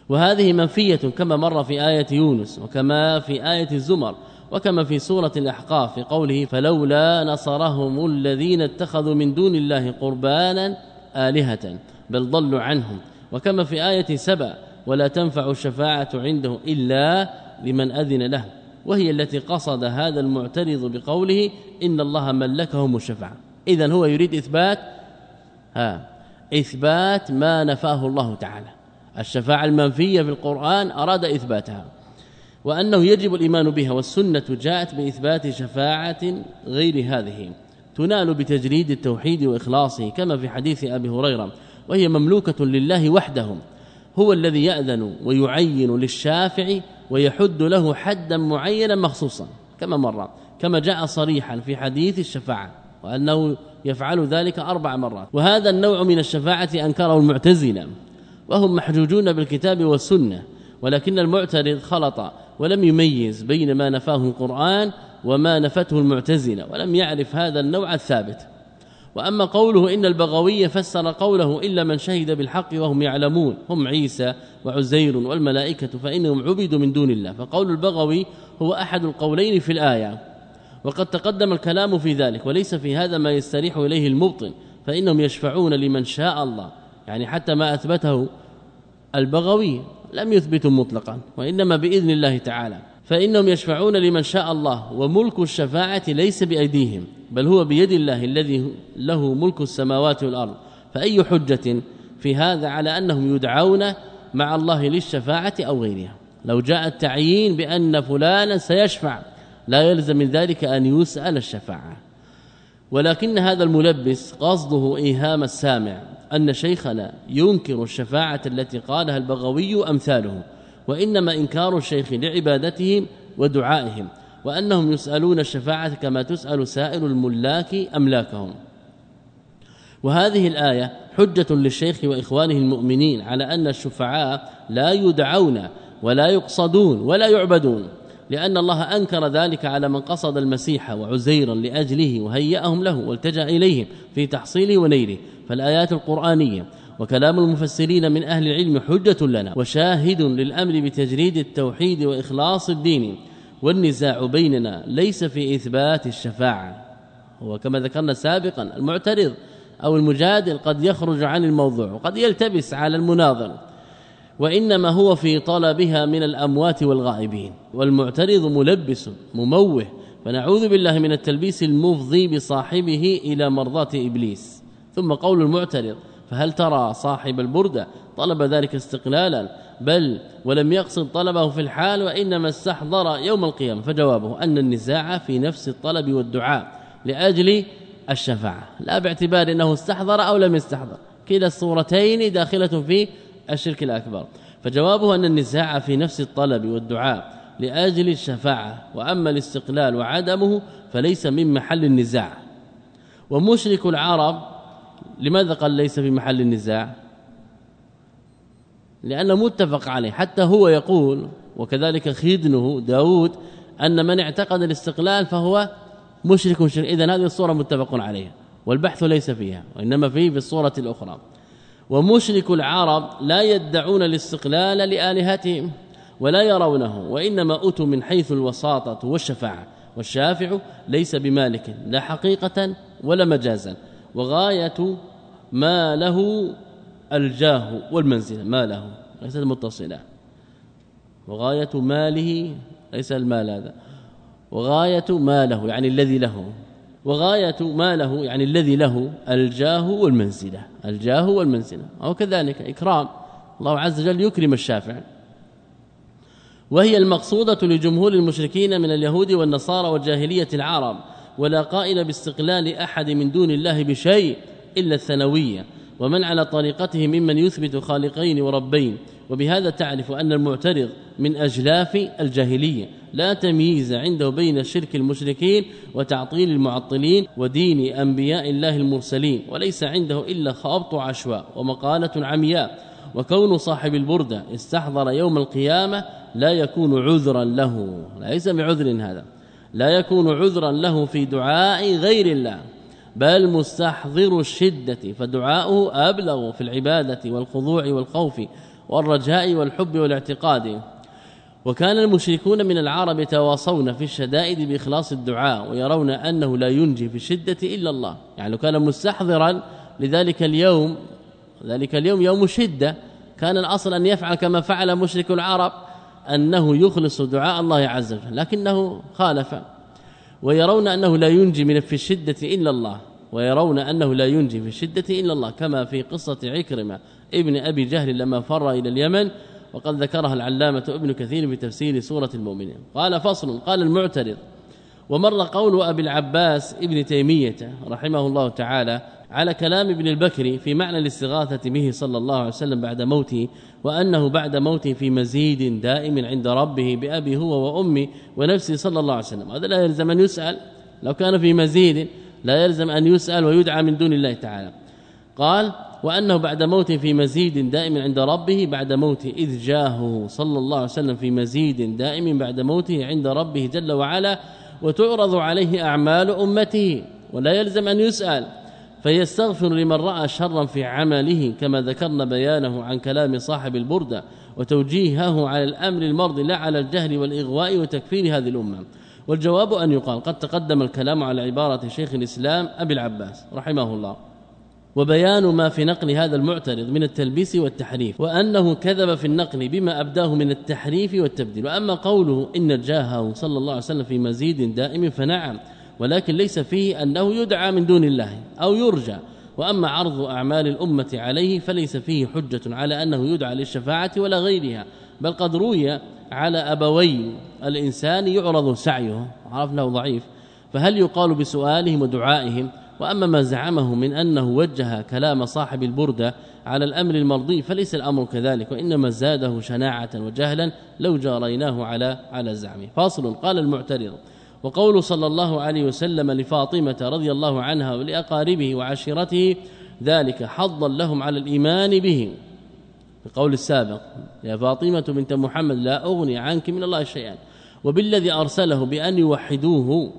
B: وهذه منفية كما مر في آية يونس وكما في آية الزمر وكما في سورة الأحقاف في قوله فلولا نصرهم الذين اتخذوا من دون الله قربانا آلهة بل ضلوا عنهم. وكما في آية سبع ولا تنفع الشفاعة عنده إلا لمن أذن له. وهي التي قصد هذا المعترض بقوله إن الله ملكهم الشفاعة. إذا هو يريد إثبات ها إثبات ما نفاه الله تعالى. الشفاعة المنفية في القرآن أراد إثباتها وأنه يجب الإيمان بها والسنة جاءت بإثبات شفاعة غير هذه تنال بتجريد التوحيد وإخلاصه كما في حديث أبي هريرة وهي مملوكة لله وحده هو الذي يأذن ويعين للشافع ويحد له حدا معينا مخصوصا كما مر كما جاء صريحا في حديث الشفاعة وأنه يفعل ذلك أربع مرات وهذا النوع من الشفاعة أنكره المعتزلة وهم محجوجون بالكتاب والسنة ولكن المعترض خلط ولم يميز بين ما نفاه القرآن وما نفته المعتزلة ولم يعرف هذا النوع الثابت. وأما قوله إن البغوي فسر قوله إلا من شهد بالحق وهم يعلمون هم عيسى وعزير والملائكة فإنهم عبدوا من دون الله. فقول البغوي هو أحد القولين في الآية. وقد تقدم الكلام في ذلك وليس في هذا ما يستريح إليه المبطن فإنهم يشفعون لمن شاء الله. يعني حتى ما أثبته البغوي لم يثبتوا مطلقا وإنما بإذن الله تعالى. فإنهم يشفعون لمن شاء الله وملك الشفاعة ليس بأيديهم. بل هو بيد الله الذي له ملك السماوات والأرض. فأي حجة في هذا على أنهم يدعون مع الله للشفاعة أو غيرها؟ لو جاء التعيين بأن فلانا سيشفع لا يلزم من ذلك أن يسأل الشفاعة. ولكن هذا الملبس قصده إيهام السامع أن شيخنا ينكر الشفاعة التي قالها البغوي أمثاله وإنما إنكار الشيخ لعبادتهم ودعائهم. وأنهم يسألون الشفاعة كما تسأل سائر الملاك أملاكهم. وهذه الآية حجة للشيخ وإخوانه المؤمنين على أن الشفعاء لا يدعون ولا يقصدون ولا يعبدون لأن الله أنكر ذلك على من قصد المسيح وعزيرا لأجله وهيأهم له والتجأ إليهم في تحصيله ونيله. فالآيات القرآنية وكلام المفسرين من أهل العلم حجة لنا وشاهد للأمر بتجريد التوحيد وإخلاص الدين. والنزاع بيننا ليس في إثبات الشفاعة. وكما ذكرنا سابقا المعترض أو المجادل قد يخرج عن الموضوع وقد يلتبس على المناظر وإنما هو في طلبها من الأموات والغائبين. والمعترض ملبس مموه فنعوذ بالله من التلبيس المفضي بصاحبه إلى مرضاة إبليس. ثم قول المعترض فهل ترى صاحب البردة طلب ذلك استقلالا بل ولم يقصد طلبه في الحال وإنما استحضر يوم القيامة. فجوابه أن النزاع في نفس الطلب والدعاء لأجل الشفاعة. لا باعتبار إنه استحضر أو لم يستحضر. كلا الصورتين داخلة في الشرك الأكبر. فجوابه أن النزاع في نفس الطلب والدعاء لأجل الشفاعة وأما الاستقلال وعدمه فليس من محل النزاع. ومشرك العرب لماذا قال ليس في محل النزاع؟ لأنه متفق عليه. حتى هو يقول وكذلك خدنه داود أن من اعتقد الاستقلال فهو مشرك شرك. اذا هذه الصورة متفق عليها والبحث ليس فيها وإنما فيه في الصورة الأخرى. ومشرك العرب لا يدعون الاستقلال لآلهتهم ولا يرونه وإنما اتوا من حيث الوساطة والشفاعة. والشافع ليس بمالك لا حقيقة ولا مجازا. وغاية ما له الجاه والمنزله ما له ليس متصلا وغاية ماله ليس المال هذا. وغاية ماله يعني الذي له. وغاية ماله يعني الذي له الجاه والمنزلة. الجاه والمنزلة. أو كذلك إكرام. الله عز وجل يكرم الشافع. وهي المقصودة لجمهور المشركين من اليهود والنصارى والجاهلية العرب. ولا قائل باستقلال أحد من دون الله بشيء إلا الثانوية. ومن على طريقته ممن يثبت خالقين وربين. وبهذا تعرف أن المعترض من أجلاف الجاهلية لا تمييز عنده بين شرك المشركين وتعطيل المعطلين ودين أنبياء الله المرسلين وليس عنده إلا خابط عشواء ومقالة عمياء. وكون صاحب البردة استحضر يوم القيامة لا يكون عذرا له. ليس بعذر هذا. لا يكون عذرا له في دعاء غير الله. بل مستحضر الشدة فدعاؤه أبلغ في العبادة والخضوع والخوف والرجاء والحب والاعتقاد. وكان المشركون من العرب يتواصون في الشدائد بإخلاص الدعاء ويرون أنه لا ينجي في الشدة إلا الله. يعني لو كان مستحضرا لذلك اليوم ذلك اليوم يوم شدة كان الأصل أن يفعل كما فعل مشرك العرب أنه يخلص دعاء الله عز وجل لكنه خالف. ويرون أنه لا ينجي من في الشدة إلا الله. ويرون أنه لا ينجي في الشدة إلا الله كما في قصة عكرمة ابن أبي جهل لما فر إلى اليمن وقد ذكرها العلامة ابن كثير في تفسير سورة المؤمنين. قال فصل قال المعترض ومر قول أبي العباس ابن تيمية رحمه الله تعالى على كلام ابن البكري في معنى الاستغاثة به صلى الله عليه وسلم بعد موته وأنه بعد موته في مزيد دائم عند ربه بأبي هو وأمي ونفسي صلى الله عليه وسلم. هذا لا يلزم أن يسأل. لو كان في مزيد لا يلزم أن يسأل ويدعى من دون الله تعالى. قال وأنه بعد موته في مزيد دائم عند ربه بعد موته إذ جاهه صلى الله عليه وسلم في مزيد دائم بعد موته عند ربه جل وعلا وتعرض عليه أعمال أمته ولا يلزم أن يسأل. فيستغفر لمن رأى شرا في عمله كما ذكرنا بيانه عن كلام صاحب البردة وتوجيهه على الأمر المرضي لا على الجهل والإغواء وتكفير هذه الأمة. والجواب أن يقال قد تقدم الكلام على عبارة شيخ الإسلام أبي العباس رحمه الله. وبيان ما في نقل هذا المعترض من التلبيس والتحريف وأنه كذب في النقل بما أبداه من التحريف والتبديل. وأما قوله إن جاهه صلى الله عليه وسلم في مزيد دائم فنعم ولكن ليس فيه أنه يدعى من دون الله أو يرجى. وأما عرض أعمال الأمة عليه فليس فيه حجة على أنه يدعى للشفاعة ولا غيرها بل قد روي على أبوي الإنسان يعرض سعيه. عرفناه ضعيف. فهل يقال بسؤالهم ودعائهم وأما ما زعمه من أنه وجه كلام صاحب البرده على الأمر المرضي فليس الأمر كذلك وإنما زاده شناعة وجهلا لو جاريناه على على زعمه. فاصل قال المعترض. وقول صلى الله عليه وسلم لفاطمة رضي الله عنها ولأقاربه وعشيرته ذلك حظا لهم على الإيمان به القول السابق يا فاطمة بنت محمد لا أغني عنك من الله شيئا وبالذي أرسله بأن يوحدوه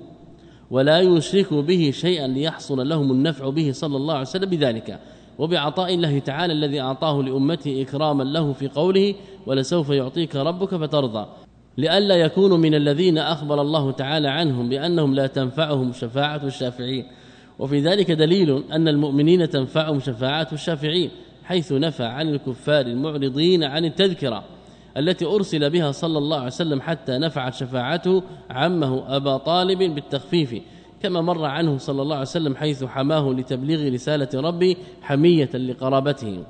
B: ولا يشركوا به شيئا ليحصل لهم النفع به صلى الله عليه وسلم بذلك. وبعطاء الله تعالى الذي أعطاه لأمته إكراما له في قوله ولسوف يعطيك ربك فترضى. لئلا يكونوا من الذين أخبر الله تعالى عنهم بأنهم لا تنفعهم شفاعة الشافعين. وفي ذلك دليل أن المؤمنين تنفعهم شفاعة الشافعين حيث نفى عن الكفار المعرضين عن التذكرة. التي أرسل بها صلى الله عليه وسلم حتى نفعت شفاعته عمه أبا طالب بالتخفيف كما مر عنه صلى الله عليه وسلم حيث حماه لتبليغ رسالة ربي حمية لقرابته.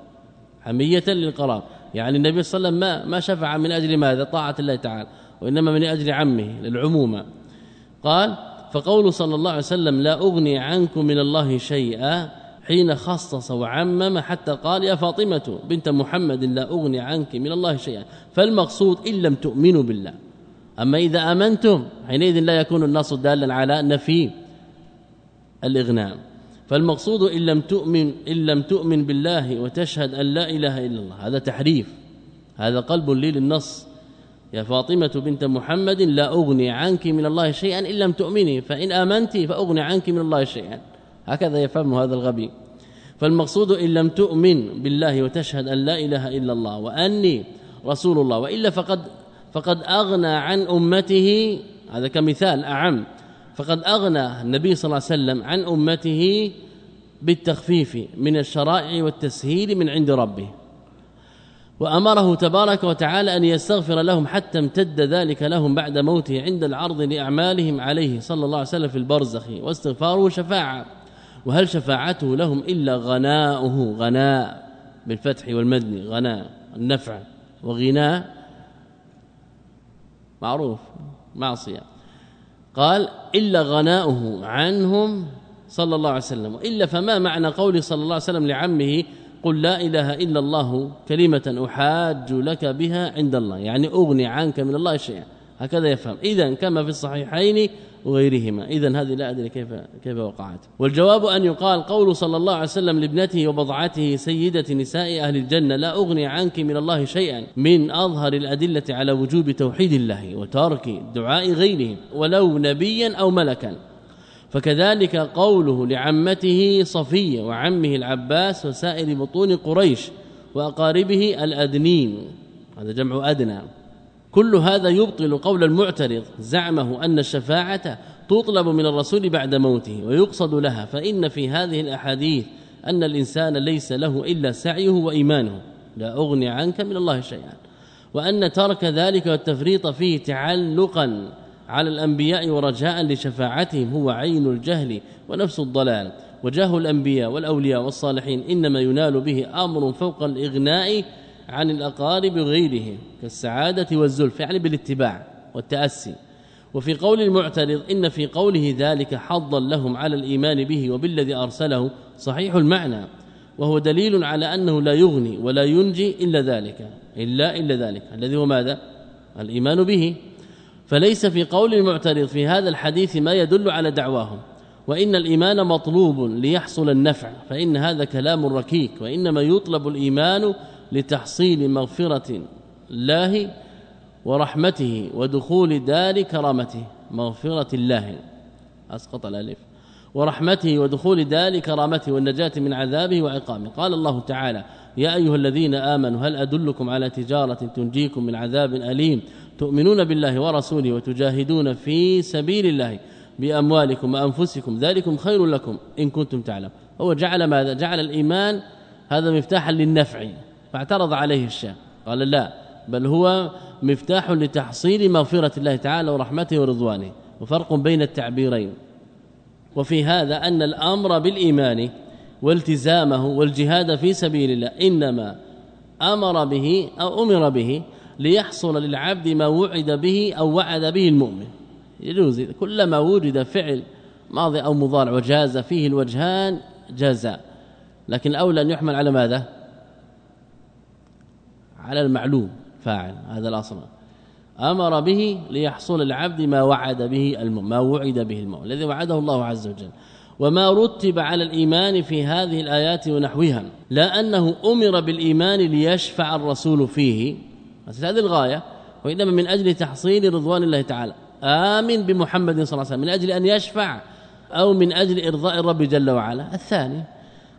B: حمية للقراب. يعني النبي صلى الله عليه وسلم ما ما شفع من أجل ماذا؟ طاعة الله تعالى وإنما من أجل عمه للعمومة. قال فقول صلى الله عليه وسلم لا أغني عنكم من الله شيئا حين خصص وعمم حتى قال يا فاطمة بنت محمد لا أغني عنك من الله شيئا. فالمقصود إن لم تؤمنوا بالله. أما إذا آمنتم حينئذ لا يكون النص دالا على نفي الاغنام فالمقصود إن لم تؤمن إن لم تؤمن بالله وتشهد أن لا إله إلا الله. هذا تحريف. هذا قلب لي للنص. يا فاطمة بنت محمد لا أغني عنك من الله شيئا. إن لم تؤمني فإن آمنت فأغني عنك من الله شيئا. هكذا يفهم هذا الغبي. فالمقصود إن لم تؤمن بالله وتشهد أن لا إله إلا الله وأني رسول الله وإلا فقد فقد أغنى عن أمته هذا كمثال أعم فقد أغنى النبي صلى الله عليه وسلم عن أمته بالتخفيف من الشرائع والتسهيل من عند ربه. وأمره تبارك وتعالى أن يستغفر لهم حتى امتد ذلك لهم بعد موته عند العرض لأعمالهم عليه صلى الله عليه وسلم في البرزخ واستغفاره شفاعة. وهل شفاعته لهم إلا غناؤه غناء بالفتح والمدن غناء النفع وغناء معروف معصية. قال إلا غناؤه عنهم صلى الله عليه وسلم. الا فما معنى قول صلى الله عليه وسلم لعمه قل لا إله إلا الله كلمة أحاج لك بها عند الله يعني أغني عنك من الله شيئا. هكذا يفهم. اذا كما في الصحيحين وغيرهما. اذا هذه لا أدري كيف كيف وقعت. والجواب أن يقال قول صلى الله عليه وسلم لابنته وبضعته سيدة نساء أهل الجنة لا أغني عنك من الله شيئا من أظهر الأدلة على وجوب توحيد الله وترك دعاء غيره ولو نبيا أو ملكا. فكذلك قوله لعمته صفية وعمه العباس وسائر بطون قريش وأقاربه الأدنين. هذا جمع أدنى. كل هذا يبطل قول المعترض زعمه أن الشفاعة تطلب من الرسول بعد موته ويقصد لها فإن في هذه الأحاديث أن الإنسان ليس له إلا سعيه وإيمانه. لا أغني عنك من الله شيئا. وأن ترك ذلك والتفريط فيه تعلقا على الأنبياء ورجاء لشفاعتهم هو عين الجهل ونفس الضلال. وجاه الأنبياء والأولياء والصالحين إنما ينال به أمر فوق الإغناء عن الأقارب وغيرهم كالسعادة والزلف يعني بالاتباع والتأسي. وفي قول المعترض إن في قوله ذلك حظا لهم على الإيمان به وبالذي أرسله صحيح المعنى. وهو دليل على أنه لا يغني ولا ينجي إلا ذلك إلا إلا ذلك. الذي هو ماذا؟ الإيمان به. فليس في قول المعترض في هذا الحديث ما يدل على دعواهم. وإن الإيمان مطلوب ليحصل النفع فإن هذا كلام ركيك وإنما يطلب الإيمان لتحصيل مغفرة الله ورحمته ودخول دار كرامته. مغفرة الله. أسقط الألف. ورحمته ودخول دار كرامته والنجاة من عذابه وعقابه قال الله تعالى يا أيها الذين آمنوا هل أدلكم على تجارة تنجيكم من عذاب أليم؟ تؤمنون بالله ورسوله وتجاهدون في سبيل الله بأموالكم وأنفسكم. ذلكم خير لكم إن كنتم تعلمون هو جعل ماذا؟ جعل الإيمان هذا مفتاحا للنفع. فاعترض عليه الشيخ. قال لا بل هو مفتاح لتحصيل مغفرة الله تعالى ورحمته ورضوانه وفرق بين التعبيرين. وفي هذا أن الأمر بالإيمان والتزامه والجهاد في سبيل الله إنما أمر به أو أمر به ليحصل للعبد ما وعد به أو وعد به المؤمن. يجوز كلما وجد فعل ماضي أو مضارع وجاز فيه الوجهان جازا لكن الأولى أن يحمل على ماذا؟ على المعلوم فاعل هذا الأصل. أمر به ليحصل العبد ما وعد به الم... ما وعد به المولى الذي وعده الله عز وجل. وما رتب على الإيمان في هذه الآيات ونحوها لا أنه أمر بالإيمان ليشفع الرسول فيه. هذه الغاية وإنما من أجل تحصيل رضوان الله تعالى. آمن بمحمد صلى الله عليه وسلم من أجل أن يشفع أو من أجل إرضاء الرب جل وعلا. الثاني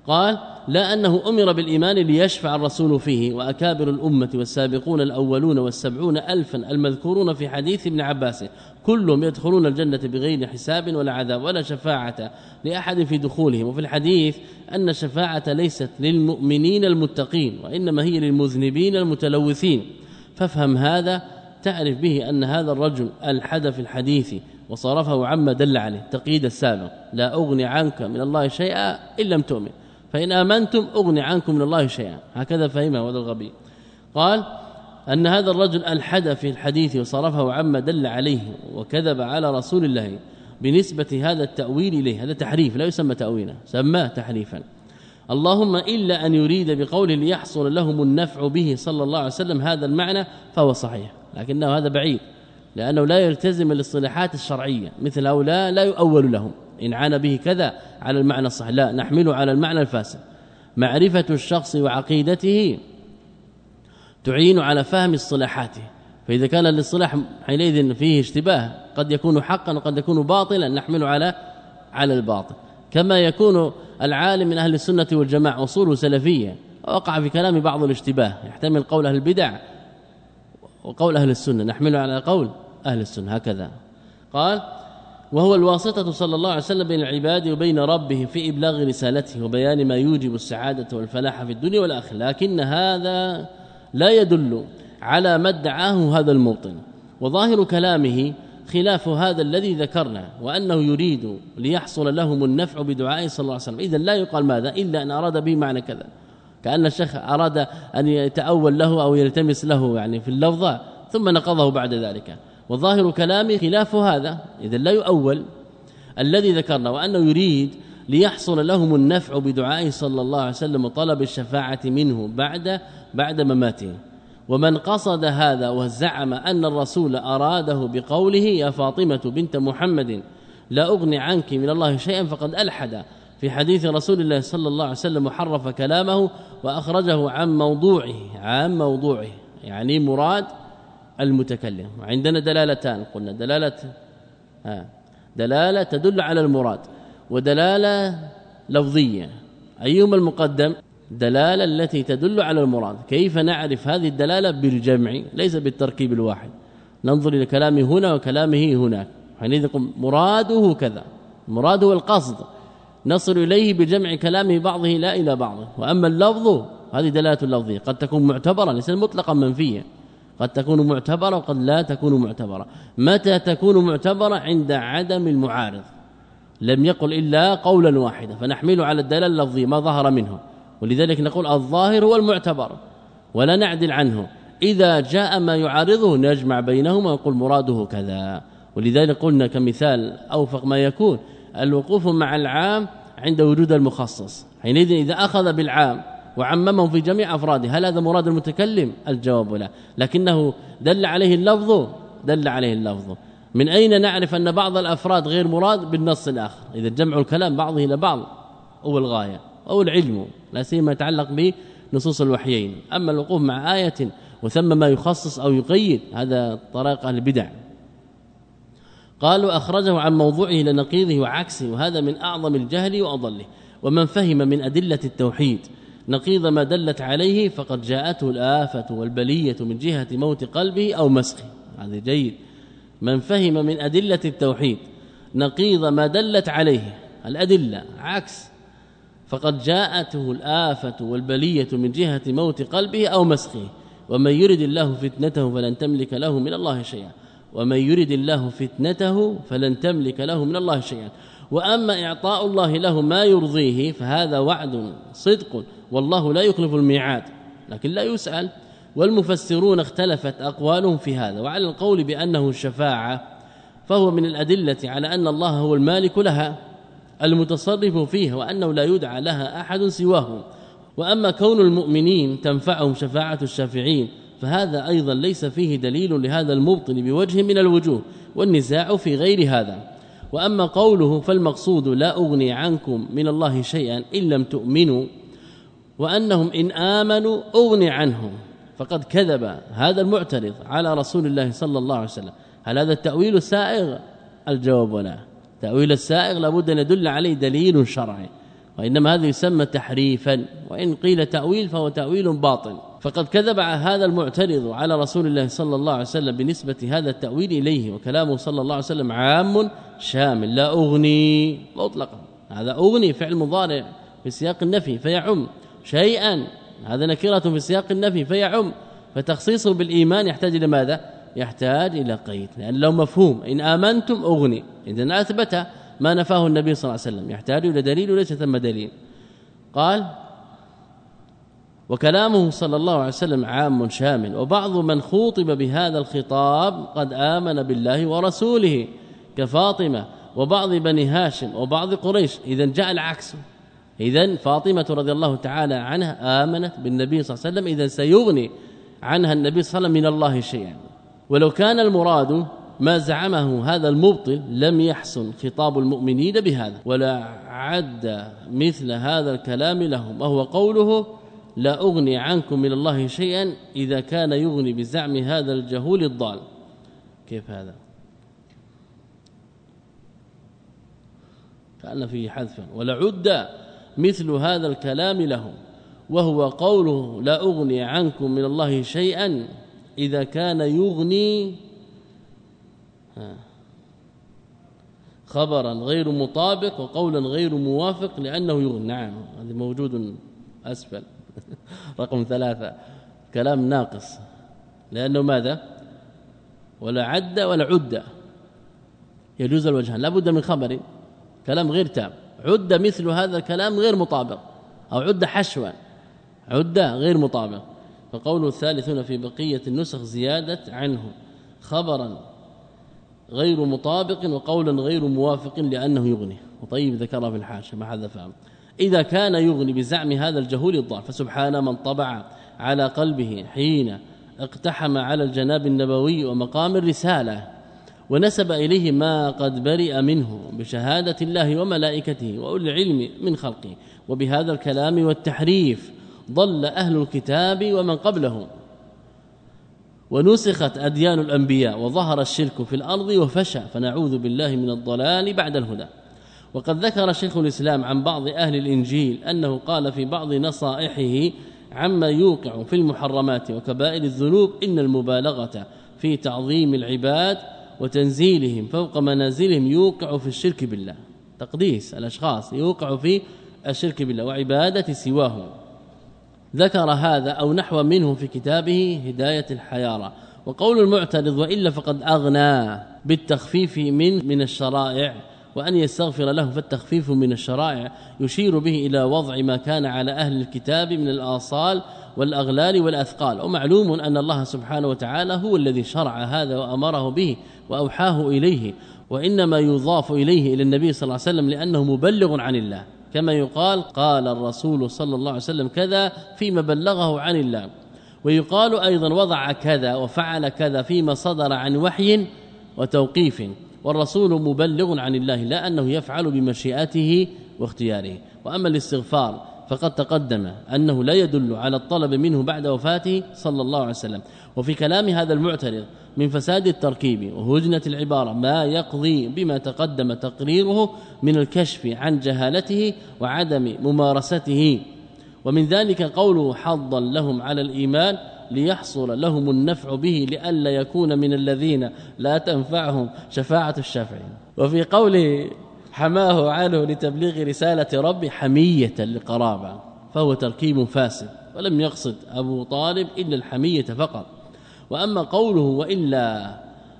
B: قال لا أنه أمر بالإيمان ليشفع الرسول فيه وأكابر الأمة والسابقون الأولون والسبعون الفا المذكورون في حديث ابن عباس كلهم يدخلون الجنة بغير حساب ولا عذاب ولا شفاعة لأحد في دخولهم. وفي الحديث أن الشفاعه ليست للمؤمنين المتقين وإنما هي للمذنبين المتلوثين. فافهم هذا تعرف به أن هذا الرجل ألحد في الحديث وصرفه عما دل عليه. تقييد السابق لا أغني عنك من الله شيئا إن لم تؤمن. فإن آمنتم أغني عنكم من الله شيئا. هكذا فهمه هذا الغبي قال أن هذا الرجل ألحد في الحديث وصرفه عما دل عليه وكذب على رسول الله بنسبة هذا التأويل إليه. هذا تحريف لا يسمى تأويلا سماه تحريفا. اللهم إلا أن يريد بقول ليحصل لهم النفع به صلى الله عليه وسلم هذا المعنى فهو صحيح لكنه هذا بعيد لأنه لا يلتزم الاصطلاحات الشرعية مثل هؤلاء لا يؤول لهم. إن عان به كذا على المعنى الصحيح. لا نحمله على المعنى الفاسد. معرفة الشخص وعقيدته تعين على فهم اصطلاحاته. فإذا كان الاصطلاح حينئذ فيه اشتباه قد يكون حقا وقد يكون باطلا نحمله على على الباطل. كما يكون العالم من أهل السنة والجماعة أصوله سلفية. وقع في كلام بعض الاشتباه. يحتمل قول أهل البدع وقول أهل السنة. نحمله على قول أهل السنة. هكذا. قال وهو الواسطة صلى الله عليه وسلم بين العباد وبين ربهم في إبلاغ رسالته وبيان ما يوجب السعادة والفلاح في الدنيا والآخرة. لكن هذا لا يدل على ما ادعاه هذا الموطن. وظاهر كلامه خلاف هذا الذي ذكرنا وأنه يريد ليحصل لهم النفع بدعائه صلى الله عليه وسلم. اذا لا يقال ماذا؟ إلا أن أراد به معنى كذا. كأن الشيخ أراد أن يتأول له أو يلتمس له يعني في اللفظة ثم نقضه بعد ذلك. وظاهر كلامه خلاف هذا. اذا لا يؤول الذي ذكرنا وأنه يريد ليحصل لهم النفع بدعائه صلى الله عليه وسلم وطلب الشفاعة منه بعد بعد مماته. ومن قصد هذا وزعم أن الرسول أراده بقوله يا فاطمة بنت محمد لا أغني عنك من الله شيئا فقد ألحد. في حديث رسول الله صلى الله عليه وسلم حرف كلامه وأخرجه عن موضوعه عن موضوعه. يعني مراد المتكلم. وعندنا دلالتان قلنا دلالة ها دلالة تدل على المراد ودلالة لفظية. أيهما المقدم؟ دلالة التي تدل على المراد. كيف نعرف هذه الدلالة؟ بالجمع ليس بالتركيب الواحد. ننظر إلى كلامه هنا وكلامه هناك. حينئذ مراده كذا. مراده القصد. نصل إليه بجمع كلام بعضه لا إلى بعض وأما اللفظ هذه دلالة لفظية. قد تكون معتبرة ليس مطلقا منفية. قد تكون معتبرة وقد لا تكون معتبرة. متى تكون معتبرة؟ عند عدم المعارض. لم يقل إلا قولا واحدا. فنحمله على الدلاله اللفظيه ما ظهر منه. ولذلك نقول الظاهر هو المعتبر. ولا نعدل عنه. إذا جاء ما يعارضه نجمع بينهما ونقول مراده كذا. ولذلك قلنا كمثال أوفق ما يكون. الوقوف مع العام عند وجود المخصص. حينئذ إذا أخذ بالعام وعممه في جميع أفراده. هل هذا مراد المتكلم؟ الجواب لا. لكنه دل عليه اللفظ دل عليه اللفظ. من أين نعرف أن بعض الأفراد غير مراد؟ بالنص الآخر. إذا جمع الكلام بعضه إلى بعض هو الغاية أو العلم لا سيما يتعلق بنصوص الوحيين. أما الوقوف مع آية وثم ما يخصص أو يقيد هذا طريق البدع. قالوا أخرجه عن موضوعه لنقيضه وعكسه وهذا من أعظم الجهل وأضله. ومن فهم من أدلة التوحيد. نقيض ما دلت عليه فقد جاءته الآفة والبلية من جهة موت قلبه أو مسخه. هذا جيد. من فهم من أدلة التوحيد نقيض ما دلت عليه الأدلة عكس. فقد جاءته الآفة والبلية من جهة موت قلبه أو مسخه. ومن يرد الله فتنته فلن تملك له من الله شيئا. ومن يرد الله فتنته فلن تملك له من الله شيئا. وأما إعطاء الله له ما يرضيه فهذا وعد صدق. والله لا يخلف الميعاد لكن لا يسأل. والمفسرون اختلفت أقوالهم في هذا وعلى القول بأنه الشفاعه فهو من الأدلة على أن الله هو المالك لها المتصرف فيها وأنه لا يدعى لها أحد سواه. وأما كون المؤمنين تنفعهم شفاعة الشافعين فهذا أيضا ليس فيه دليل لهذا المبطل بوجه من الوجوه والنزاع في غير هذا. وأما قوله فالمقصود لا أغني عنكم من الله شيئا إن لم تؤمنوا وأنهم إن آمنوا اغني عنهم. فقد كذب هذا المعترض على رسول الله صلى الله عليه وسلم. هل هذا التأويل سائغ الجواب لا. تأويل السائغ لابد أن يدل عليه دليل شرعي. وإنما هذا يسمى تحريفا. وإن قيل تأويل فهو تأويل باطل. فقد كذب هذا المعترض على رسول الله صلى الله عليه وسلم بنسبة هذا التأويل إليه. وكلامه صلى الله عليه وسلم عام شامل لا أغني. مطلقا هذا أغني فعل مضارع في سياق النفي فيعم. شيئا. هذا نكرة في سياق النفي فيعم. فتخصيصه بالإيمان يحتاج إلى ماذا؟ يحتاج إلى قيد. لأن لو مفهوم إن آمنتم أغني. اذا أثبت ما نفاه النبي صلى الله عليه وسلم. يحتاج إلى دليل وليس ثم دليل. قال وكلامه صلى الله عليه وسلم عام شامل. وبعض من خوطب بهذا الخطاب قد آمن بالله ورسوله كفاطمة وبعض بني هاشم وبعض قريش. اذا جاء العكس. اذا فاطمة رضي الله تعالى عنها آمنت بالنبي صلى الله عليه وسلم اذا سيغني عنها النبي صلى الله عليه وسلم من الله شيئا. ولو كان المراد ما زعمه هذا المبطل لم يحسن خطاب المؤمنين بهذا ولا عد مثل هذا الكلام لهم. وهو قوله لا أغني عنكم من الله شيئا إذا كان يغني بزعم هذا الجهول الضال. كيف هذا؟ كان فيه حذفا ولعد مثل هذا الكلام لهم وهو قوله لا أغني عنكم من الله شيئا إذا كان يغني. خبرا غير مطابق وقولا غير موافق لأنه يغني. نعم هذا موجود أسفل. (laughs) رقم ثلاثة كلام ناقص. لأنه ماذا؟ ولا عد ولا عد. يجوز الوجهان. لابد من خبر كلام غير تام. عد مثل هذا الكلام غير مطابق أو عد حشوا عد غير مطابق. فقول الثالث هنا في بقية النسخ زيادة عنه خبرا غير مطابق وقولا غير موافق لأنه يغني. وطيب ذكرها في الحاشة ما هذا فهم. إذا كان يغني بزعم هذا الجهول الضال فسبحان من طبع على قلبه حين اقتحم على الجناب النبوي ومقام الرسالة. ونسب إليه ما قد برئ منه بشهادة الله وملائكته وأولي العلم من خلقه. وبهذا الكلام والتحريف ضل أهل الكتاب ومن قبلهم. ونسخت أديان الأنبياء وظهر الشرك في الأرض وفشى فنعوذ بالله من الضلال بعد الهدى. وقد ذكر شيخ الإسلام عن بعض أهل الإنجيل أنه قال في بعض نصائحه عما يوقع في المحرمات وكبائر الذنوب إن المبالغة في تعظيم العباد وتنزيلهم فوق منازلهم يوقع في الشرك بالله. تقديس الأشخاص يوقع في الشرك بالله وعبادة سواه ذكر هذا أو نحو منه في كتابه هداية الحياره وقول المعترض والا فقد أغنى بالتخفيف من من الشرائع وأن يستغفر له فالتخفيف من الشرائع يشير به إلى وضع ما كان على أهل الكتاب من الآصال والأغلال والأثقال. ومعلوم أن الله سبحانه وتعالى هو الذي شرع هذا وأمره به وأوحاه إليه وإنما يضاف إليه إلى النبي صلى الله عليه وسلم لأنه مبلغ عن الله. كما يقال قال الرسول صلى الله عليه وسلم كذا فيما بلغه عن الله ويقال أيضا وضع كذا وفعل كذا فيما صدر عن وحي وتوقيف والرسول مبلغ عن الله لا أنه يفعل بمشيئته واختياره. وأما الاستغفار فقد تقدم أنه لا يدل على الطلب منه بعد وفاته صلى الله عليه وسلم. وفي كلام هذا المعترض من فساد التركيب وهجنة العبارة ما يقضي بما تقدم تقريره من الكشف عن جهالته وعدم ممارسته. ومن ذلك قوله حظا لهم على الإيمان ليحصل لهم النفع به لئلا يكون من الذين لا تنفعهم شفاعة الشافعين. وفي قوله حماه عنه لتبليغ رسالة ربي حمية لقرابة فهو تركيب فاسد ولم يقصد أبو طالب إلا الحمية فقط. وأما قوله وإلا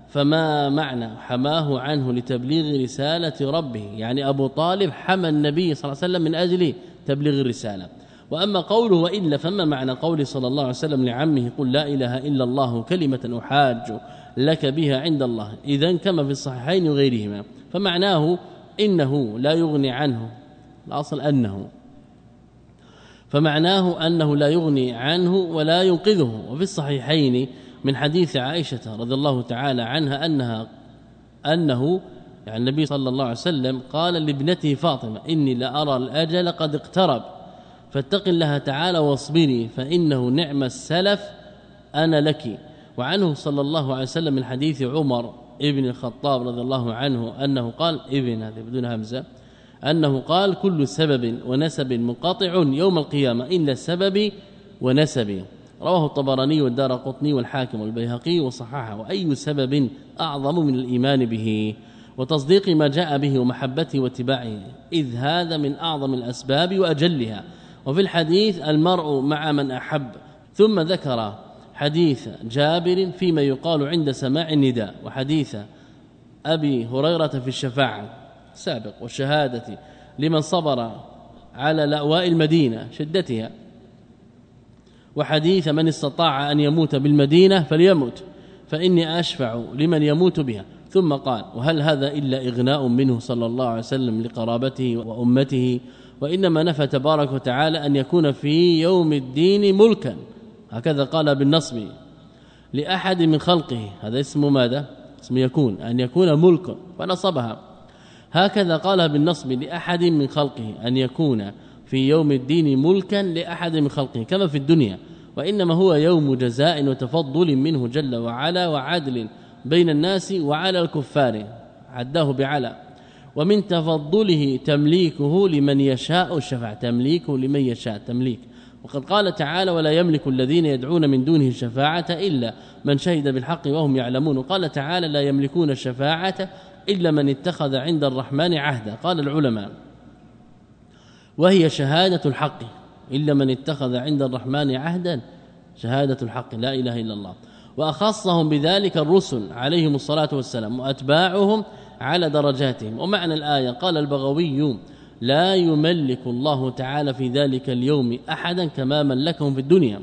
B: فما معنى حماه عنه لتبليغ رسالة ربه؟ يعني أبو طالب حمى النبي صلى الله عليه وسلم من أجل تبليغ الرسالة. وأما قوله وإلا فما معنى قول صلى الله عليه وسلم لعمه قل لا إله إلا الله كلمة أحاج لك بها عند الله؟ إذا كما في الصحيحين وغيرهما. فمعناه إنه لا يغني عنه. الأصل أنه. فمعناه أنه لا يغني عنه ولا ينقذه. وفي الصحيحين من حديث عائشة رضي الله تعالى عنها أنها أنه يعني النبي صلى الله عليه وسلم قال لابنته فاطمة إني لارى الأجل قد اقترب. فاتق الله تعالى واصبري فإنه نعم السلف أنا لك. وعنه صلى الله عليه وسلم من حديث عمر ابن الخطاب رضي الله عنه أنه قال ابن هذا بدون همزة أنه قال كل سبب ونسب منقطع يوم القيامة إلا السبب ونسب. رواه الطبراني والدار قطني والحاكم والبيهقي وصححه وأي سبب أعظم من الإيمان به وتصديق ما جاء به ومحبته واتباعه إذ هذا من أعظم الأسباب وأجلها. وفي الحديث المرء مع من أحب ثم ذكر حديث جابر فيما يقال عند سماع النداء وحديث أبي هريرة في الشفاعة سابق والشهادة لمن صبر على لأواء المدينة شدتها. وحديث من استطاع أن يموت بالمدينة فليمت فإني أشفع لمن يموت بها. ثم قال وهل هذا إلا إغناء منه صلى الله عليه وسلم لقرابته وأمته؟ وإنما نفى تبارك وتعالى أن يكون في يوم الدين ملكا. هكذا قال بالنصب لأحد من خلقه. هذا اسمه ماذا؟ اسم يكون أن يكون ملك فنصبها. هكذا قال بالنصب لأحد من خلقه أن يكون في يوم الدين ملكا لأحد من خلقه كما في الدنيا. وإنما هو يوم جزاء وتفضل منه جل وعلا وعدل بين الناس وعلى الكفار عداه بعلى ومن تفضله تمليكه لمن يشاء الشفاعة تمليكه لمن يشاء تمليك. وقد قال تعالى ولا يملك الذين يدعون من دونه الشفاعة إلا من شهد بالحق وهم يعلمون. وقال تعالى لا يملكون الشفاعة إلا من اتخذ عند الرحمن عهدا. قال العلماء وهي شهادة الحق إلا من اتخذ عند الرحمن عهدا. شهادة الحق لا إله إلا الله. وأخصهم بذلك الرسل عليهم الصلاة والسلام وأتباعهم على درجاتهم. ومعنى الآية قال البغوي لا يملك الله تعالى في ذلك اليوم أحدا كما ملكهم في الدنيا.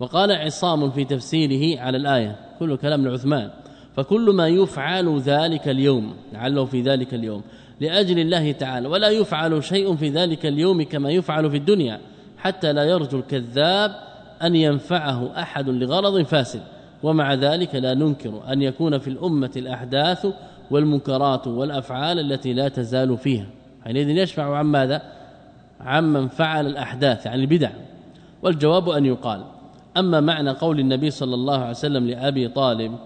B: وقال عصام في تفسيره على الآية كل كلام لعثمان فكل ما يفعل ذلك اليوم لعله في ذلك اليوم لأجل الله تعالى ولا يفعل شيء في ذلك اليوم كما يفعل في الدنيا حتى لا يرجو الكذاب أن ينفعه أحد لغرض فاسد. ومع ذلك لا ننكر أن يكون في الأمة الأحداث والمنكرات والأفعال التي لا تزال فيها. حينئذ يشفع عن ماذا؟ عمن فعل الأحداث يعني البدع. والجواب أن يقال أما معنى قول النبي صلى الله عليه وسلم لأبي طالب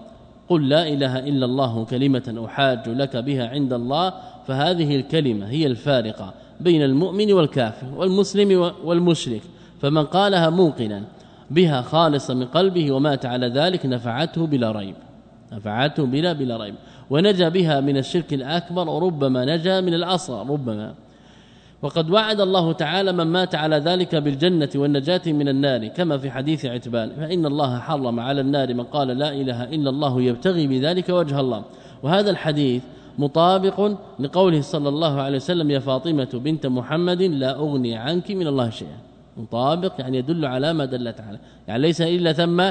B: قل لا إله إلا الله كلمة أحاج لك بها عند الله فهذه الكلمة هي الفارقة بين المؤمن والكافر والمسلم والمشرك. فمن قالها موقنا بها خالصا من قلبه ومات على ذلك نفعته بلا ريب. نفعته بلا بلا ريب. ونجا بها من الشرك الأكبر وربما نجا من الأصغر ربما. وقد وعد الله تعالى من مات على ذلك بالجنة والنجاة من النار كما في حديث عتبان. فإن الله حرم على النار من قال لا إله إلا الله يبتغي بذلك وجه الله. وهذا الحديث مطابق لقوله صلى الله عليه وسلم يا فاطمة بنت محمد لا أغني عنك من الله شيئا. مطابق يعني يدل على ما دلت عليه يعني ليس إلا ثم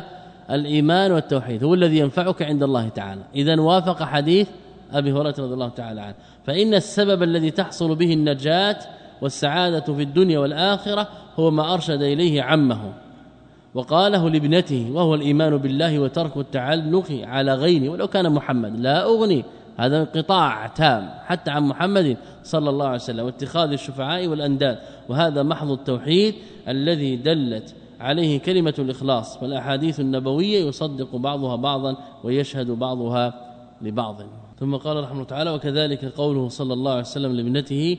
B: الإيمان والتوحيد هو الذي ينفعك عند الله تعالى. إذا وافق حديث أبي هريرة رضي الله تعالى عنه. فإن السبب الذي تحصل به النجاة والسعادة في الدنيا والآخرة هو ما أرشد إليه عمه وقاله لابنته وهو الإيمان بالله وترك التعلق على غيره. ولو كان محمد لا أغني هذا انقطاع تام حتى عن محمد صلى الله عليه وسلم واتخاذ الشفعاء والأنداد. وهذا محض التوحيد الذي دلت عليه كلمة الإخلاص فالأحاديث النبوية يصدق بعضها بعضا ويشهد بعضها لبعض. ثم قال رحمه تعالى وكذلك قوله صلى الله عليه وسلم لابنته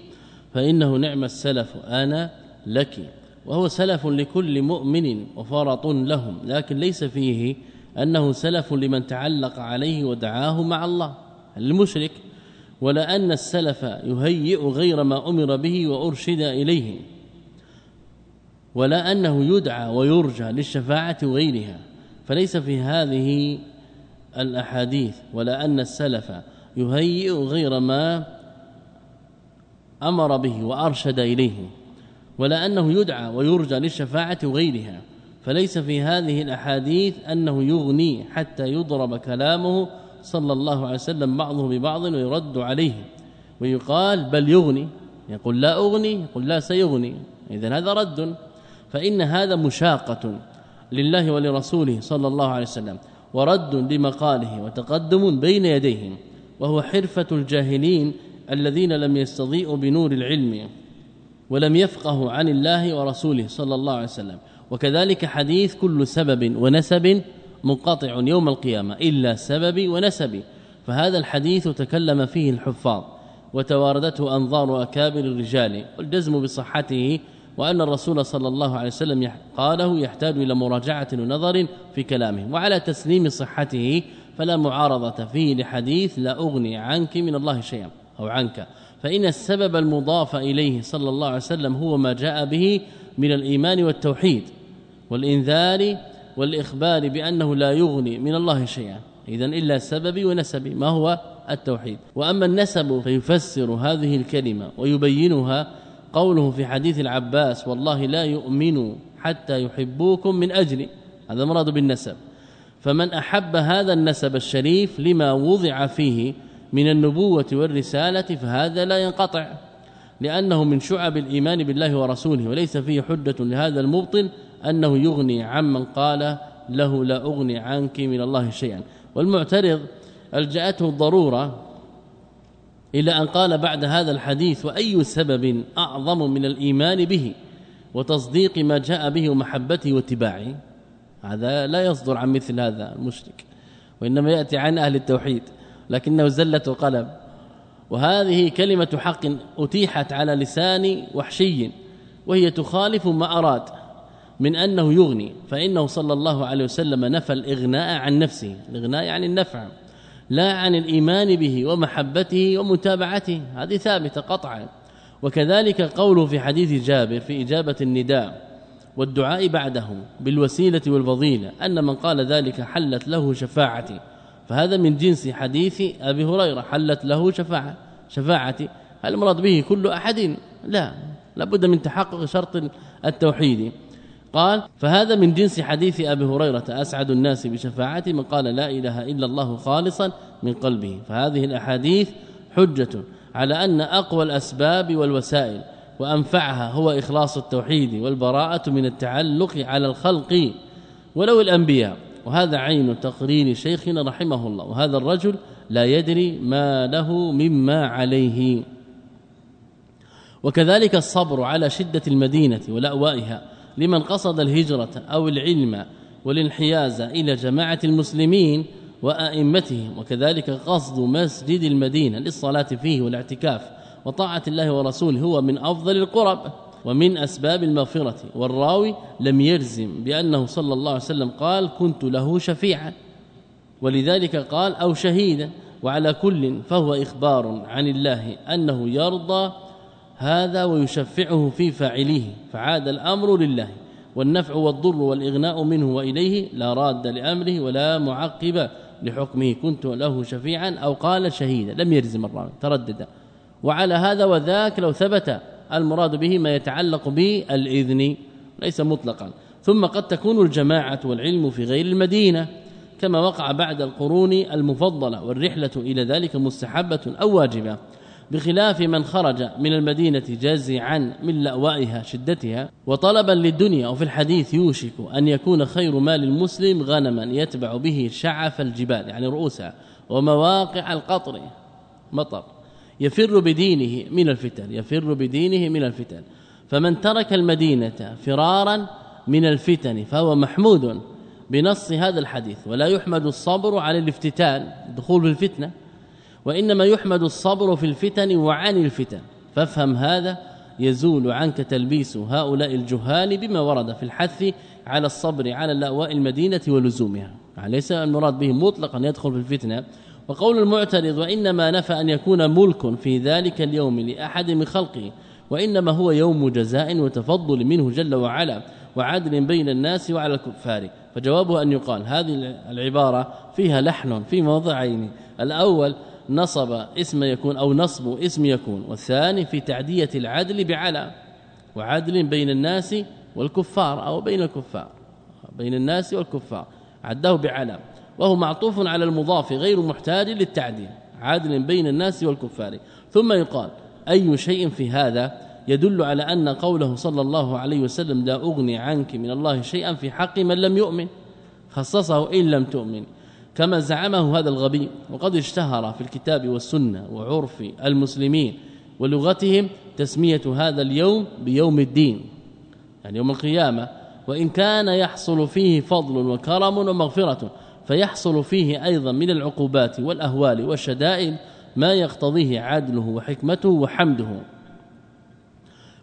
B: فإنه نعم السلف أنا لك. وهو سلف لكل مؤمن وفرط لهم لكن ليس فيه أنه سلف لمن تعلق عليه ودعاه مع الله المشرك ولا ان السلف يهيئ غير ما أمر به وأرشد إليه. ولا أنه يدعى ويرجى للشفاعة وغيرها فليس في هذه الأحاديث ولا أن السلف يهيئ غير ما أمر به وأرشد إليه ولا أنه يدعى ويرجى للشفاعة وغيرها فليس في هذه الأحاديث أنه يغني حتى يضرب كلامه صلى الله عليه وسلم بعضه ببعض ويرد عليه ويقال بل يغني يقول لا أغني يقول لا سيغني اذا هذا رد. فإن هذا مشاقة لله ولرسوله صلى الله عليه وسلم ورد لمقاله وتقدم بين يديهم وهو حرفة الجاهلين الذين لم يستضيئوا بنور العلم ولم يفقهوا عن الله ورسوله صلى الله عليه وسلم. وكذلك حديث كل سبب ونسب منقطع يوم القيامة إلا سبب ونسب. فهذا الحديث تكلم فيه الحفاظ وتواردته أنظار أكابر الرجال والجزم بصحته وأن الرسول صلى الله عليه وسلم قاله يحتاج إلى مراجعة ونظر في كلامه وعلى تسليم صحته فلا معارضة فيه لحديث لا أغني عنك من الله شيئا أو عنك. فإن السبب المضاف إليه صلى الله عليه وسلم هو ما جاء به من الإيمان والتوحيد والإنذار والإخبار بأنه لا يغني من الله شيئا. اذا إلا سبب ونسب ما هو التوحيد. وأما النسب فيفسر هذه الكلمة ويبينها قوله في حديث العباس والله لا يؤمن حتى يحبوكم من أجل هذا مراد بالنسب. فمن أحب هذا النسب الشريف لما وضع فيه من النبوة والرسالة فهذا لا ينقطع. لأنه من شعب الإيمان بالله ورسوله وليس فيه حجة لهذا المبطل أنه يغني عمن قال له لا أغني عنك من الله شيئا. والمعترض ألجأته الضرورة إلى أن قال بعد هذا الحديث وأي سبب أعظم من الإيمان به وتصديق ما جاء به ومحبته واتباعه؟ هذا لا يصدر عن مثل هذا المشرك وإنما يأتي عن أهل التوحيد لكنه زلة قلم وهذه كلمة حق أتيحت على لسان وحشي وهي تخالف ما أراد من أنه يغني فإنه صلى الله عليه وسلم نفى الإغناء عن نفسه. الإغناء يعني النفع. لا عن الإيمان به ومحبته ومتابعته. هذه ثابتة قطعا. وكذلك قوله في حديث جابر في إجابة النداء والدعاء بعده بالوسيلة والفضيلة أن من قال ذلك حلت له شفاعتي. فهذا من جنس حديث أبي هريرة حلت له شفاعة شفاعتي. هل المراد به كل أحد؟ لا. لابد من تحقق شرط التوحيد. قال فهذا من جنس حديث أبي هريرة أسعد الناس بشفاعتي من قال لا إله إلا الله خالصا من قلبه. فهذه الأحاديث حجة على أن أقوى الأسباب والوسائل وأنفعها هو إخلاص التوحيد والبراءة من التعلق على الخلق ولو الأنبياء. وهذا عين تقرير شيخنا رحمه الله. وهذا الرجل لا يدري ما له مما عليه. وكذلك الصبر على شدة المدينة ولأوائها لمن قصد الهجرة أو العلم والانحياز إلى جماعة المسلمين وأئمتهم وكذلك قصد مسجد المدينة للصلاة فيه والاعتكاف وطاعة الله ورسوله هو من أفضل القرب ومن أسباب المغفرة. والراوي لم يجزم بأنه صلى الله عليه وسلم قال كنت له شفيعا ولذلك قال أو شهيدا وعلى كل فهو إخبار عن الله أنه يرضى هذا ويشفعه في فاعله فعاد الأمر لله والنفع والضر والإغناء منه وإليه لا راد لأمره ولا معقب لحكمه. كنت له شفيعا أو قال شهيدا لم يرزم الراوي تردد. وعلى هذا وذاك لو ثبت المراد به ما يتعلق بالإذن ليس مطلقا. ثم قد تكون الجماعة والعلم في غير المدينة كما وقع بعد القرون المفضلة والرحلة إلى ذلك مستحبة أو واجبة. بخلاف من خرج من المدينة جازعا من لأوائها شدتها وطلبا للدنيا وفي الحديث يوشك أن يكون خير مال المسلم غنما يتبع به شعف الجبال يعني رؤوسها ومواقع القطر مطر. يفر بدينه من الفتن يفر بدينه من الفتن. فمن ترك المدينة فرارا من الفتن فهو محمود بنص هذا الحديث. ولا يحمد الصبر على الافتتان الدخول في الفتنة. وإنما يحمد الصبر في الفتن وعن الفتن. فافهم هذا يزول عنك تلبيس هؤلاء الجهال بما ورد في الحث على الصبر على لاواء المدينة ولزومها. ليس المراد به مطلقا يدخل في الفتنة. وقول المعترض وإنما نفى أن يكون ملك في ذلك اليوم لأحد من خلقه وإنما هو يوم جزاء وتفضل منه جل وعلا وعدل بين الناس وعلى الكفار. فجوابه أن يقال هذه العبارة فيها لحن في موضعين. الأول نصب اسم يكون أو نصب اسم يكون والثاني في تعدية العدل بعلى وعدل بين الناس والكفار أو بين الكفار بين الناس والكفار عده بعلى وهو معطوف على المضاف غير محتاج للتعديل عادل بين الناس والكفار. ثم يقال أي شيء في هذا يدل على أن قوله صلى الله عليه وسلم لا أغني عنك من الله شيئا في حق من لم يؤمن خصصه إن لم تؤمن. كما زعمه هذا الغبي. وقد اشتهر في الكتاب والسنة وعرف المسلمين ولغتهم تسمية هذا اليوم بيوم الدين يعني يوم القيامة. وإن كان يحصل فيه فضل وكرم ومغفرة فيحصل فيه أيضا من العقوبات والأهوال والشدائد ما يقتضيه عدله وحكمته وحمده.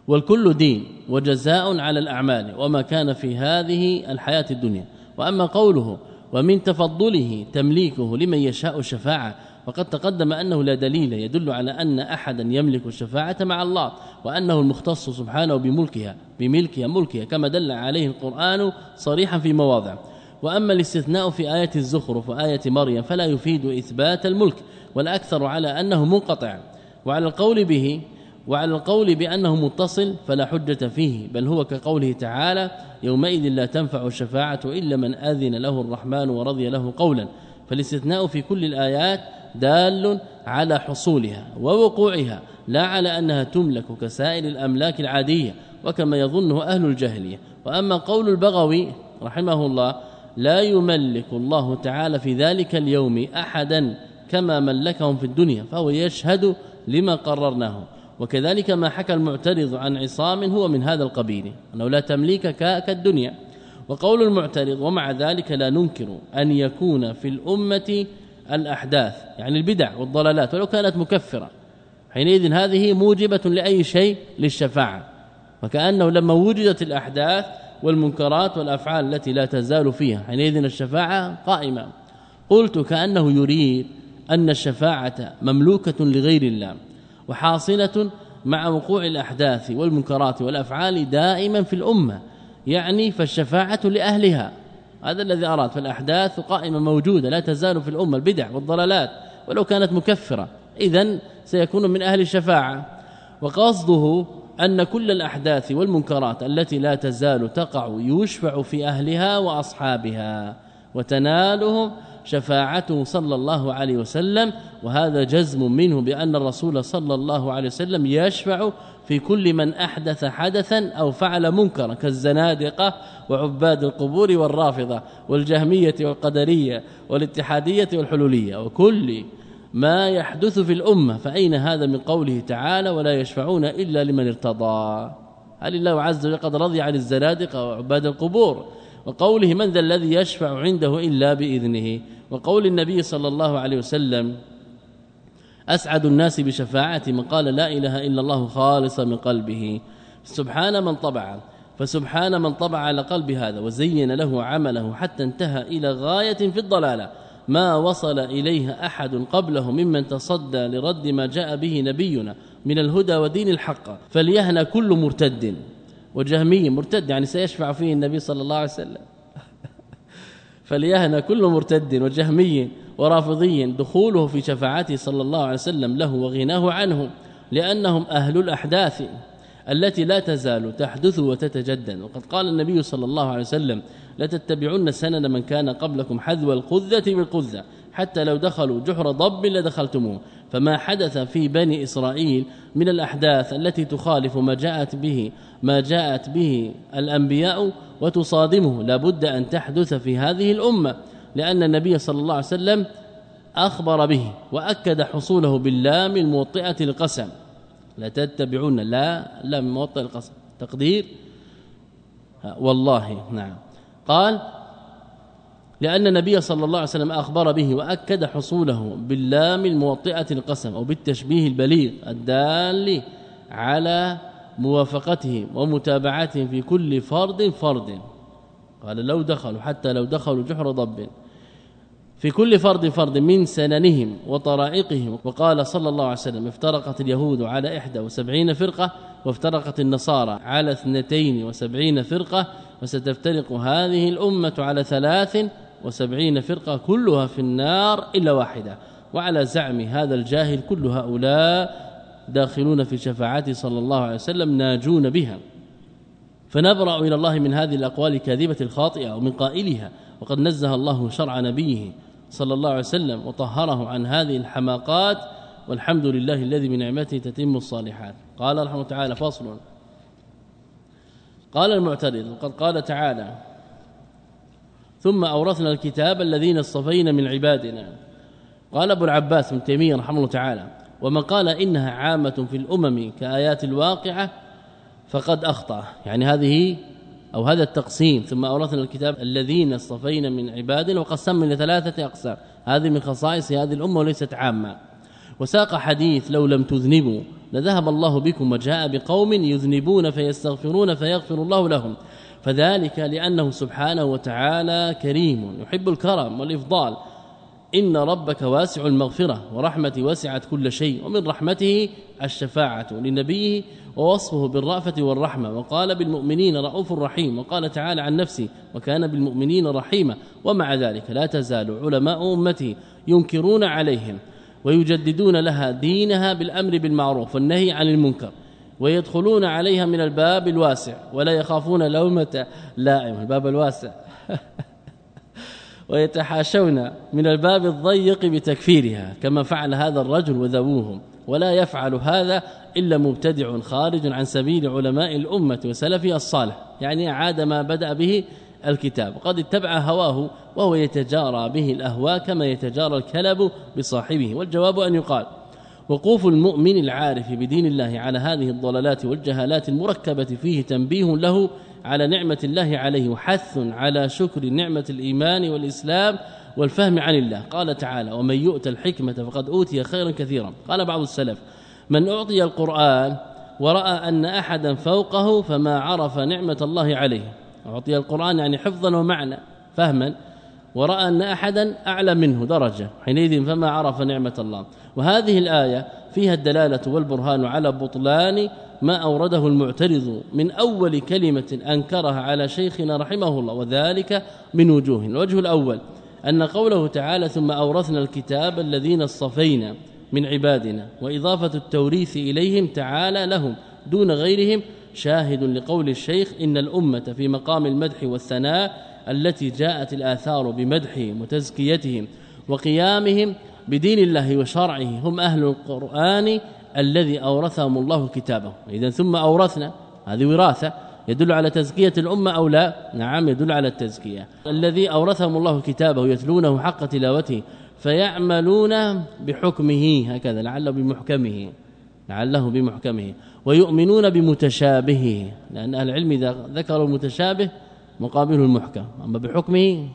B: والكل دين وجزاء على الأعمال وما كان في هذه الحياة الدنيا. وأما قوله ومن تفضله تمليكه لمن يشاء الشفاعه وقد تقدم أنه لا دليل يدل على أن أحدا يملك الشفاعة مع الله وأنه المختص سبحانه بملكها بملكها ملكها كما دل عليه القرآن صريحا في مواضع. وأما الاستثناء في آية الزخرف وآية مريم فلا يفيد إثبات الملك والأكثر على أنه منقطع. وعلى القول به وعلى القول بأنه متصل فلا حجة فيه بل هو كقوله تعالى يومئذ لا تنفع الشفاعة إلا من أذن له الرحمن ورضي له قولا فالاستثناء في كل الآيات دال على حصولها ووقوعها لا على أنها تملك كسائر الأملاك العادية وكما يظنه أهل الجاهلية. وأما قول البغوي رحمه الله لا يملك الله تعالى في ذلك اليوم احدا كما ملكهم في الدنيا فهو يشهد لما قررناه. وكذلك ما حكى المعترض عن عصام هو من هذا القبيل أنه لا تمليك كالدنيا. وقول المعترض ومع ذلك لا ننكر أن يكون في الأمة الأحداث يعني البدع والضلالات ولو كانت مكفرة. حينئذ هذه موجبة لأي شيء للشفاعة. وكأنه لما وجدت الأحداث والمنكرات والأفعال التي لا تزال فيها حينئذ الشفاعة قائمة. قلت كأنه يريد أن الشفاعة مملوكة لغير الله. وحاصلة مع وقوع الأحداث والمنكرات والأفعال دائما في الأمة يعني فالشفاعة لأهلها. هذا الذي أراد فالأحداث قائمة موجودة لا تزال في الأمة البدع والضلالات ولو كانت مكفرة. إذا سيكون من أهل الشفاعة. وقصده أن كل الأحداث والمنكرات التي لا تزال تقع يشفع في أهلها وأصحابها وتنالهم شفاعته صلى الله عليه وسلم وهذا جزم منه بأن الرسول صلى الله عليه وسلم يشفع في كل من أحدث حدثا أو فعل منكرا كالزنادقة وعباد القبور والرافضة والجهمية والقدرية والاتحادية والحلولية. وكل ما يحدث في الأمة فأين هذا من قوله تعالى ولا يشفعون إلا لمن ارتضى؟ هل الله عز وجل قد رضي عن الزنادقة وعباد القبور وقوله من ذا الذي يشفع عنده إلا بإذنه وقول النبي صلى الله عليه وسلم أسعد الناس بشفاعة من قال لا إله إلا الله خالصا من قلبه. سبحان من طبع فسبحان من طبع على قلب هذا وزين له عمله حتى انتهى إلى غاية في الضلالة. ما وصل إليها أحد قبله ممن تصدى لرد ما جاء به نبينا من الهدى ودين الحق فليهنى كل مرتد. وجهمي مرتد يعني سيشفع فيه النبي صلى الله عليه وسلم. فليهنى كل مرتد وجهمي ورافضي دخوله في شفاعته صلى الله عليه وسلم له وغناه عنه لأنهم أهل الأحداث التي لا تزال تحدث وتتجدد. وقد قال النبي صلى الله عليه وسلم لا تتبعون سنن من كان قبلكم حذو القذة بالقذة حتى لو دخلوا جحر ضب لدخلتموه. فما حدث في بني إسرائيل من الأحداث التي تخالف ما جاءت به ما جاءت به الأنبياء وتصادمه. لابد أن تحدث في هذه الأمة لأن النبي صلى الله عليه وسلم أخبر به وأكد حصوله باللام الموطئة للقسم لا تتبعون لا لام موطئ القسم. تقدير؟ والله نعم. قال لأن النبي صلى الله عليه وسلم أخبر به وأكد حصوله باللام الموطئة القسم أو بالتشبيه البليغ الدال على موافقتهم ومتابعتهم في كل فرد فرد. قال لو دخلوا حتى لو دخلوا جحر ضب. في كل فرد فرد من سننهم وطرائقهم. وقال صلى الله عليه وسلم افترقت اليهود على 71 فرقة وافترقت النصارى على 72 فرقة. وستفترق هذه الأمة على ثلاث وسبعين فرقة كلها في النار إلا واحدة وعلى زعم هذا الجاهل كل هؤلاء داخلون في شفاعته صلى الله عليه وسلم ناجون بها. فنبرأ إلى الله من هذه الأقوال الكاذبة الخاطئة ومن قائلها وقد نزه الله شرع نبيه صلى الله عليه وسلم وطهره عن هذه الحماقات والحمد لله الذي بنعمته تتم الصالحات. قال رحمه تعالى فصل. قال المعترض وقد قال تعالى ثم أورثنا الكتاب الذين اصطفينا من عبادنا. قال أبو العباس ابن تيمية رحمه الله تعالى ومن قال إنها عامة في الأمم كآيات الواقعة فقد أخطأ. يعني هذه أو هذا التقسيم. ثم أورثنا الكتاب الذين اصطفينا من عبادنا وقسمنا إلى ثلاثة أقسام. هذه من خصائص هذه الأمة وليست عامة. وساق حديث لو لم تذنبوا لذهب الله بكم وجاء بقوم يذنبون فيستغفرون فيغفر الله لهم. فذلك لأنه سبحانه وتعالى كريم يحب الكرم والإفضال. إن ربك واسع المغفرة ورحمتي وسعت كل شيء ومن رحمته الشفاعة لنبيه ووصفه بالرأفة والرحمة. وقال بالمؤمنين رؤوف رحيم وقال تعالى عن نفسه وكان بالمؤمنين رحيما ومع ذلك لا تزال علماء امته ينكرون عليهم ويجددون لها دينها بالأمر بالمعروف والنهي عن المنكر. ويدخلون عليها من الباب الواسع ولا يخافون لومة لائم. الباب الواسع. (laughs) ويتحاشون من الباب الضيق بتكفيرها كما فعل هذا الرجل وذووهم. ولا يفعل هذا إلا مبتدع خارج عن سبيل علماء الأمة وسلفها الصالح. يعني عاد ما بدأ به الكتاب. قد اتبع هواه وهو يتجارى به الأهواء كما يتجارى الكلب بصاحبه. والجواب أن يقال وقوف المؤمن العارف بدين الله على هذه الضلالات والجهالات المركبة فيه تنبيه له على نعمة الله عليه وحث على شكر نعمة الإيمان والإسلام والفهم عن الله. قال تعالى ومن يؤت الحكمة فقد أوتي خيرا كثيرا قال بعض السلف من أعطي القرآن ورأى أن أحدا فوقه فما عرف نعمة الله عليه أعطي القرآن يعني حفظا ومعنى فهما. ورأى أن احدا أعلى منه درجة. حينئذ فما عرف نعمة الله. وهذه الآية فيها الدلالة والبرهان على بطلان ما أورده المعترض من أول كلمة أنكرها على شيخنا رحمه الله وذلك من وجوه. الوجه الأول أن قوله تعالى ثم أورثنا الكتاب الذين اصطفينا من عبادنا وإضافة التوريث إليهم تعالى لهم دون غيرهم شاهد لقول الشيخ إن الأمة في مقام المدح والثناء التي جاءت الآثار بمدحهم وتزكيتهم وقيامهم بدين الله وشرعه. هم أهل القرآن الذي أورثهم الله كتابه. إذا ثم أورثنا. هذه وراثة. يدل على تزكية الأمة أو لا؟ نعم يدل على التزكية. الذي أورثهم الله كتابه يتلونه حق تلاوته فيعملون بحكمه. هكذا لعله بمحكمه. لعله بمحكمه. ويؤمنون بمتشابهه. لأن أهل العلم إذا ذكروا المتشابه مقابله المحكم. أما بحكمه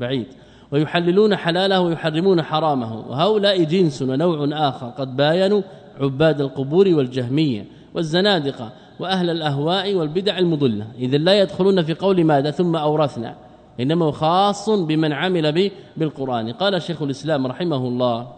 B: بعيد. ويحللون حلاله ويحرمون حرامه. وهؤلاء جنس ونوع آخر. قد باينوا عباد القبور والجهمية والزنادقة وأهل الأهواء والبدع المضلة. اذا لا يدخلون في قول ماذا؟ ثم أورثنا. إنما خاص بمن عمل به بالقرآن. قال شيخ الإسلام رحمه الله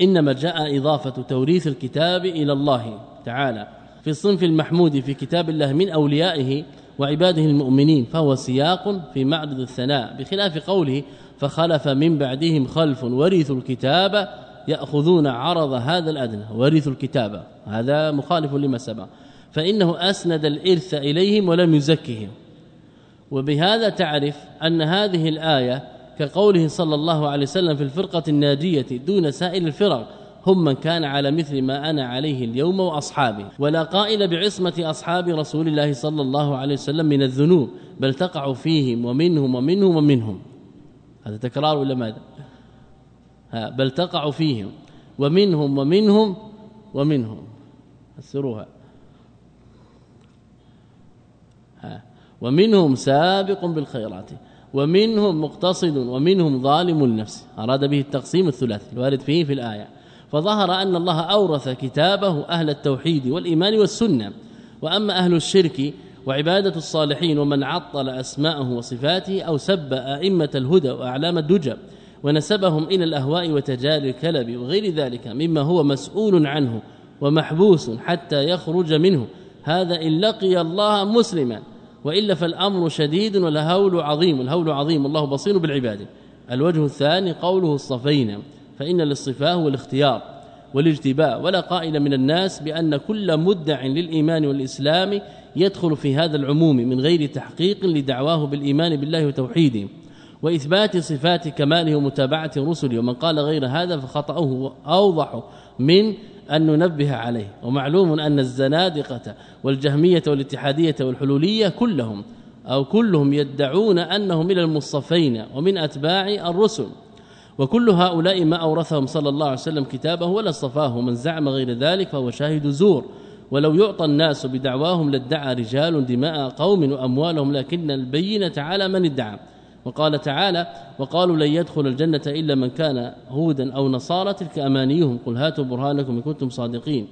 B: إنما جاء إضافة توريث الكتاب إلى الله تعالى. في الصنف المحمود في كتاب الله من أوليائه وعباده المؤمنين فهو سياق في معرض الثناء. بخلاف قوله فخلف من بعدهم خلف ورثوا الكتاب يأخذون عرض هذا الأدنى ورثوا الكتاب. هذا مخالف لما سبق. فإنه أسند الإرث إليهم ولم يزكهم. وبهذا تعرف أن هذه الآية كقوله صلى الله عليه وسلم في الفرقة الناجية دون سائر الفرق هم من كان على مثل ما أنا عليه اليوم وأصحابي ولا قائل بعصمة أصحاب رسول الله صلى الله عليه وسلم من الذنوب بل تقع فيهم ومنهم ومنهم ومنهم. هذا تكرار ولا ماذا؟ بل تقع فيهم ومنهم ومنهم ومنهم. فسروها ومنهم سابق بالخيرات ومنهم مقتصد ومنهم ظالم النفس. أراد به التقسيم الثلاثي الوارد فيه في الآية. فظهر أن الله أورث كتابه أهل التوحيد والإيمان والسنة. وأما أهل الشرك وعبادة الصالحين ومن عطل أسماءه وصفاته أو سب أئمة الهدى وأعلام الدجى ونسبهم إلى الأهواء وتجاري الكلب وغير ذلك مما هو مسؤول عنه ومحبوس حتى يخرج منه. هذا إن لقي الله مسلما وإلا فالأمر شديد والهول عظيم الهول عظيم الله بصير بالعباد. الوجه الثاني قوله الصفين. فإن الاصطفاء هو الاختيار والاجتباء. ولا قائل من الناس بأن كل مدع للإيمان والإسلام يدخل في هذا العموم من غير تحقيق لدعواه بالإيمان بالله وتوحيده وإثبات صفات كماله ومتابعة رسله. ومن قال غير هذا فخطأه أوضح من أن ننبه عليه. ومعلوم أن الزنادقة والجهمية والاتحادية والحلولية كلهم أو كلهم يدعون أنهم من المصطفين ومن أتباع الرسل. وكل هؤلاء ما أورثهم صلى الله عليه وسلم كتابه ولا اصطفاه. من زعم غير ذلك فهو شاهد زور. ولو يعطى الناس بدعواهم لادعى رجال دماء قوم وأموالهم لكن البينة على من ادعى. وقال تعالى وقالوا لن يدخل الجنة إلا من كان هودا أو نصارى تلك أمانيهم. قل هاتوا برهانكم إن كنتم صادقين.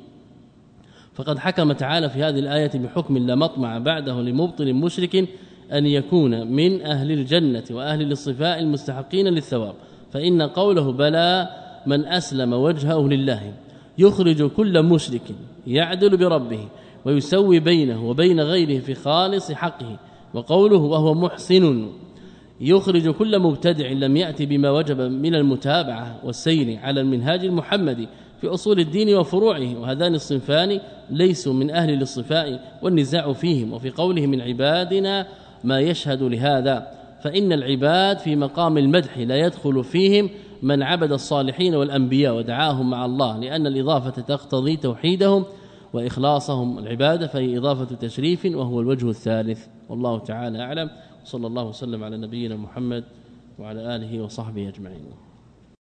B: فقد حكم تعالى في هذه الآية بحكم لا مطمع بعده لمبطل مشرك أن يكون من أهل الجنة وأهل الاصطفاء المستحقين للثواب. فإن قوله بلى من أسلم وجهه لله يخرج كل مشرك يعدل بربه ويسوي بينه وبين غيره في خالص حقه وقوله وهو محسن يخرج كل مبتدع لم يأتي بما وجب من المتابعة والسير على المنهاج المحمدي في أصول الدين وفروعه وهذان الصنفان ليسوا من أهل الاصطفاء والنزاع فيهم وفي قوله من عبادنا ما يشهد لهذا فإن العباد في مقام المدح لا يدخل فيهم من عبد الصالحين والأنبياء ودعاهم مع الله لأن الإضافة تقتضي توحيدهم وإخلاصهم. العبادة فهي إضافة تشريف وهو الوجه الثالث. والله تعالى أعلم. صلى الله وسلم على نبينا محمد وعلى آله وصحبه أجمعين.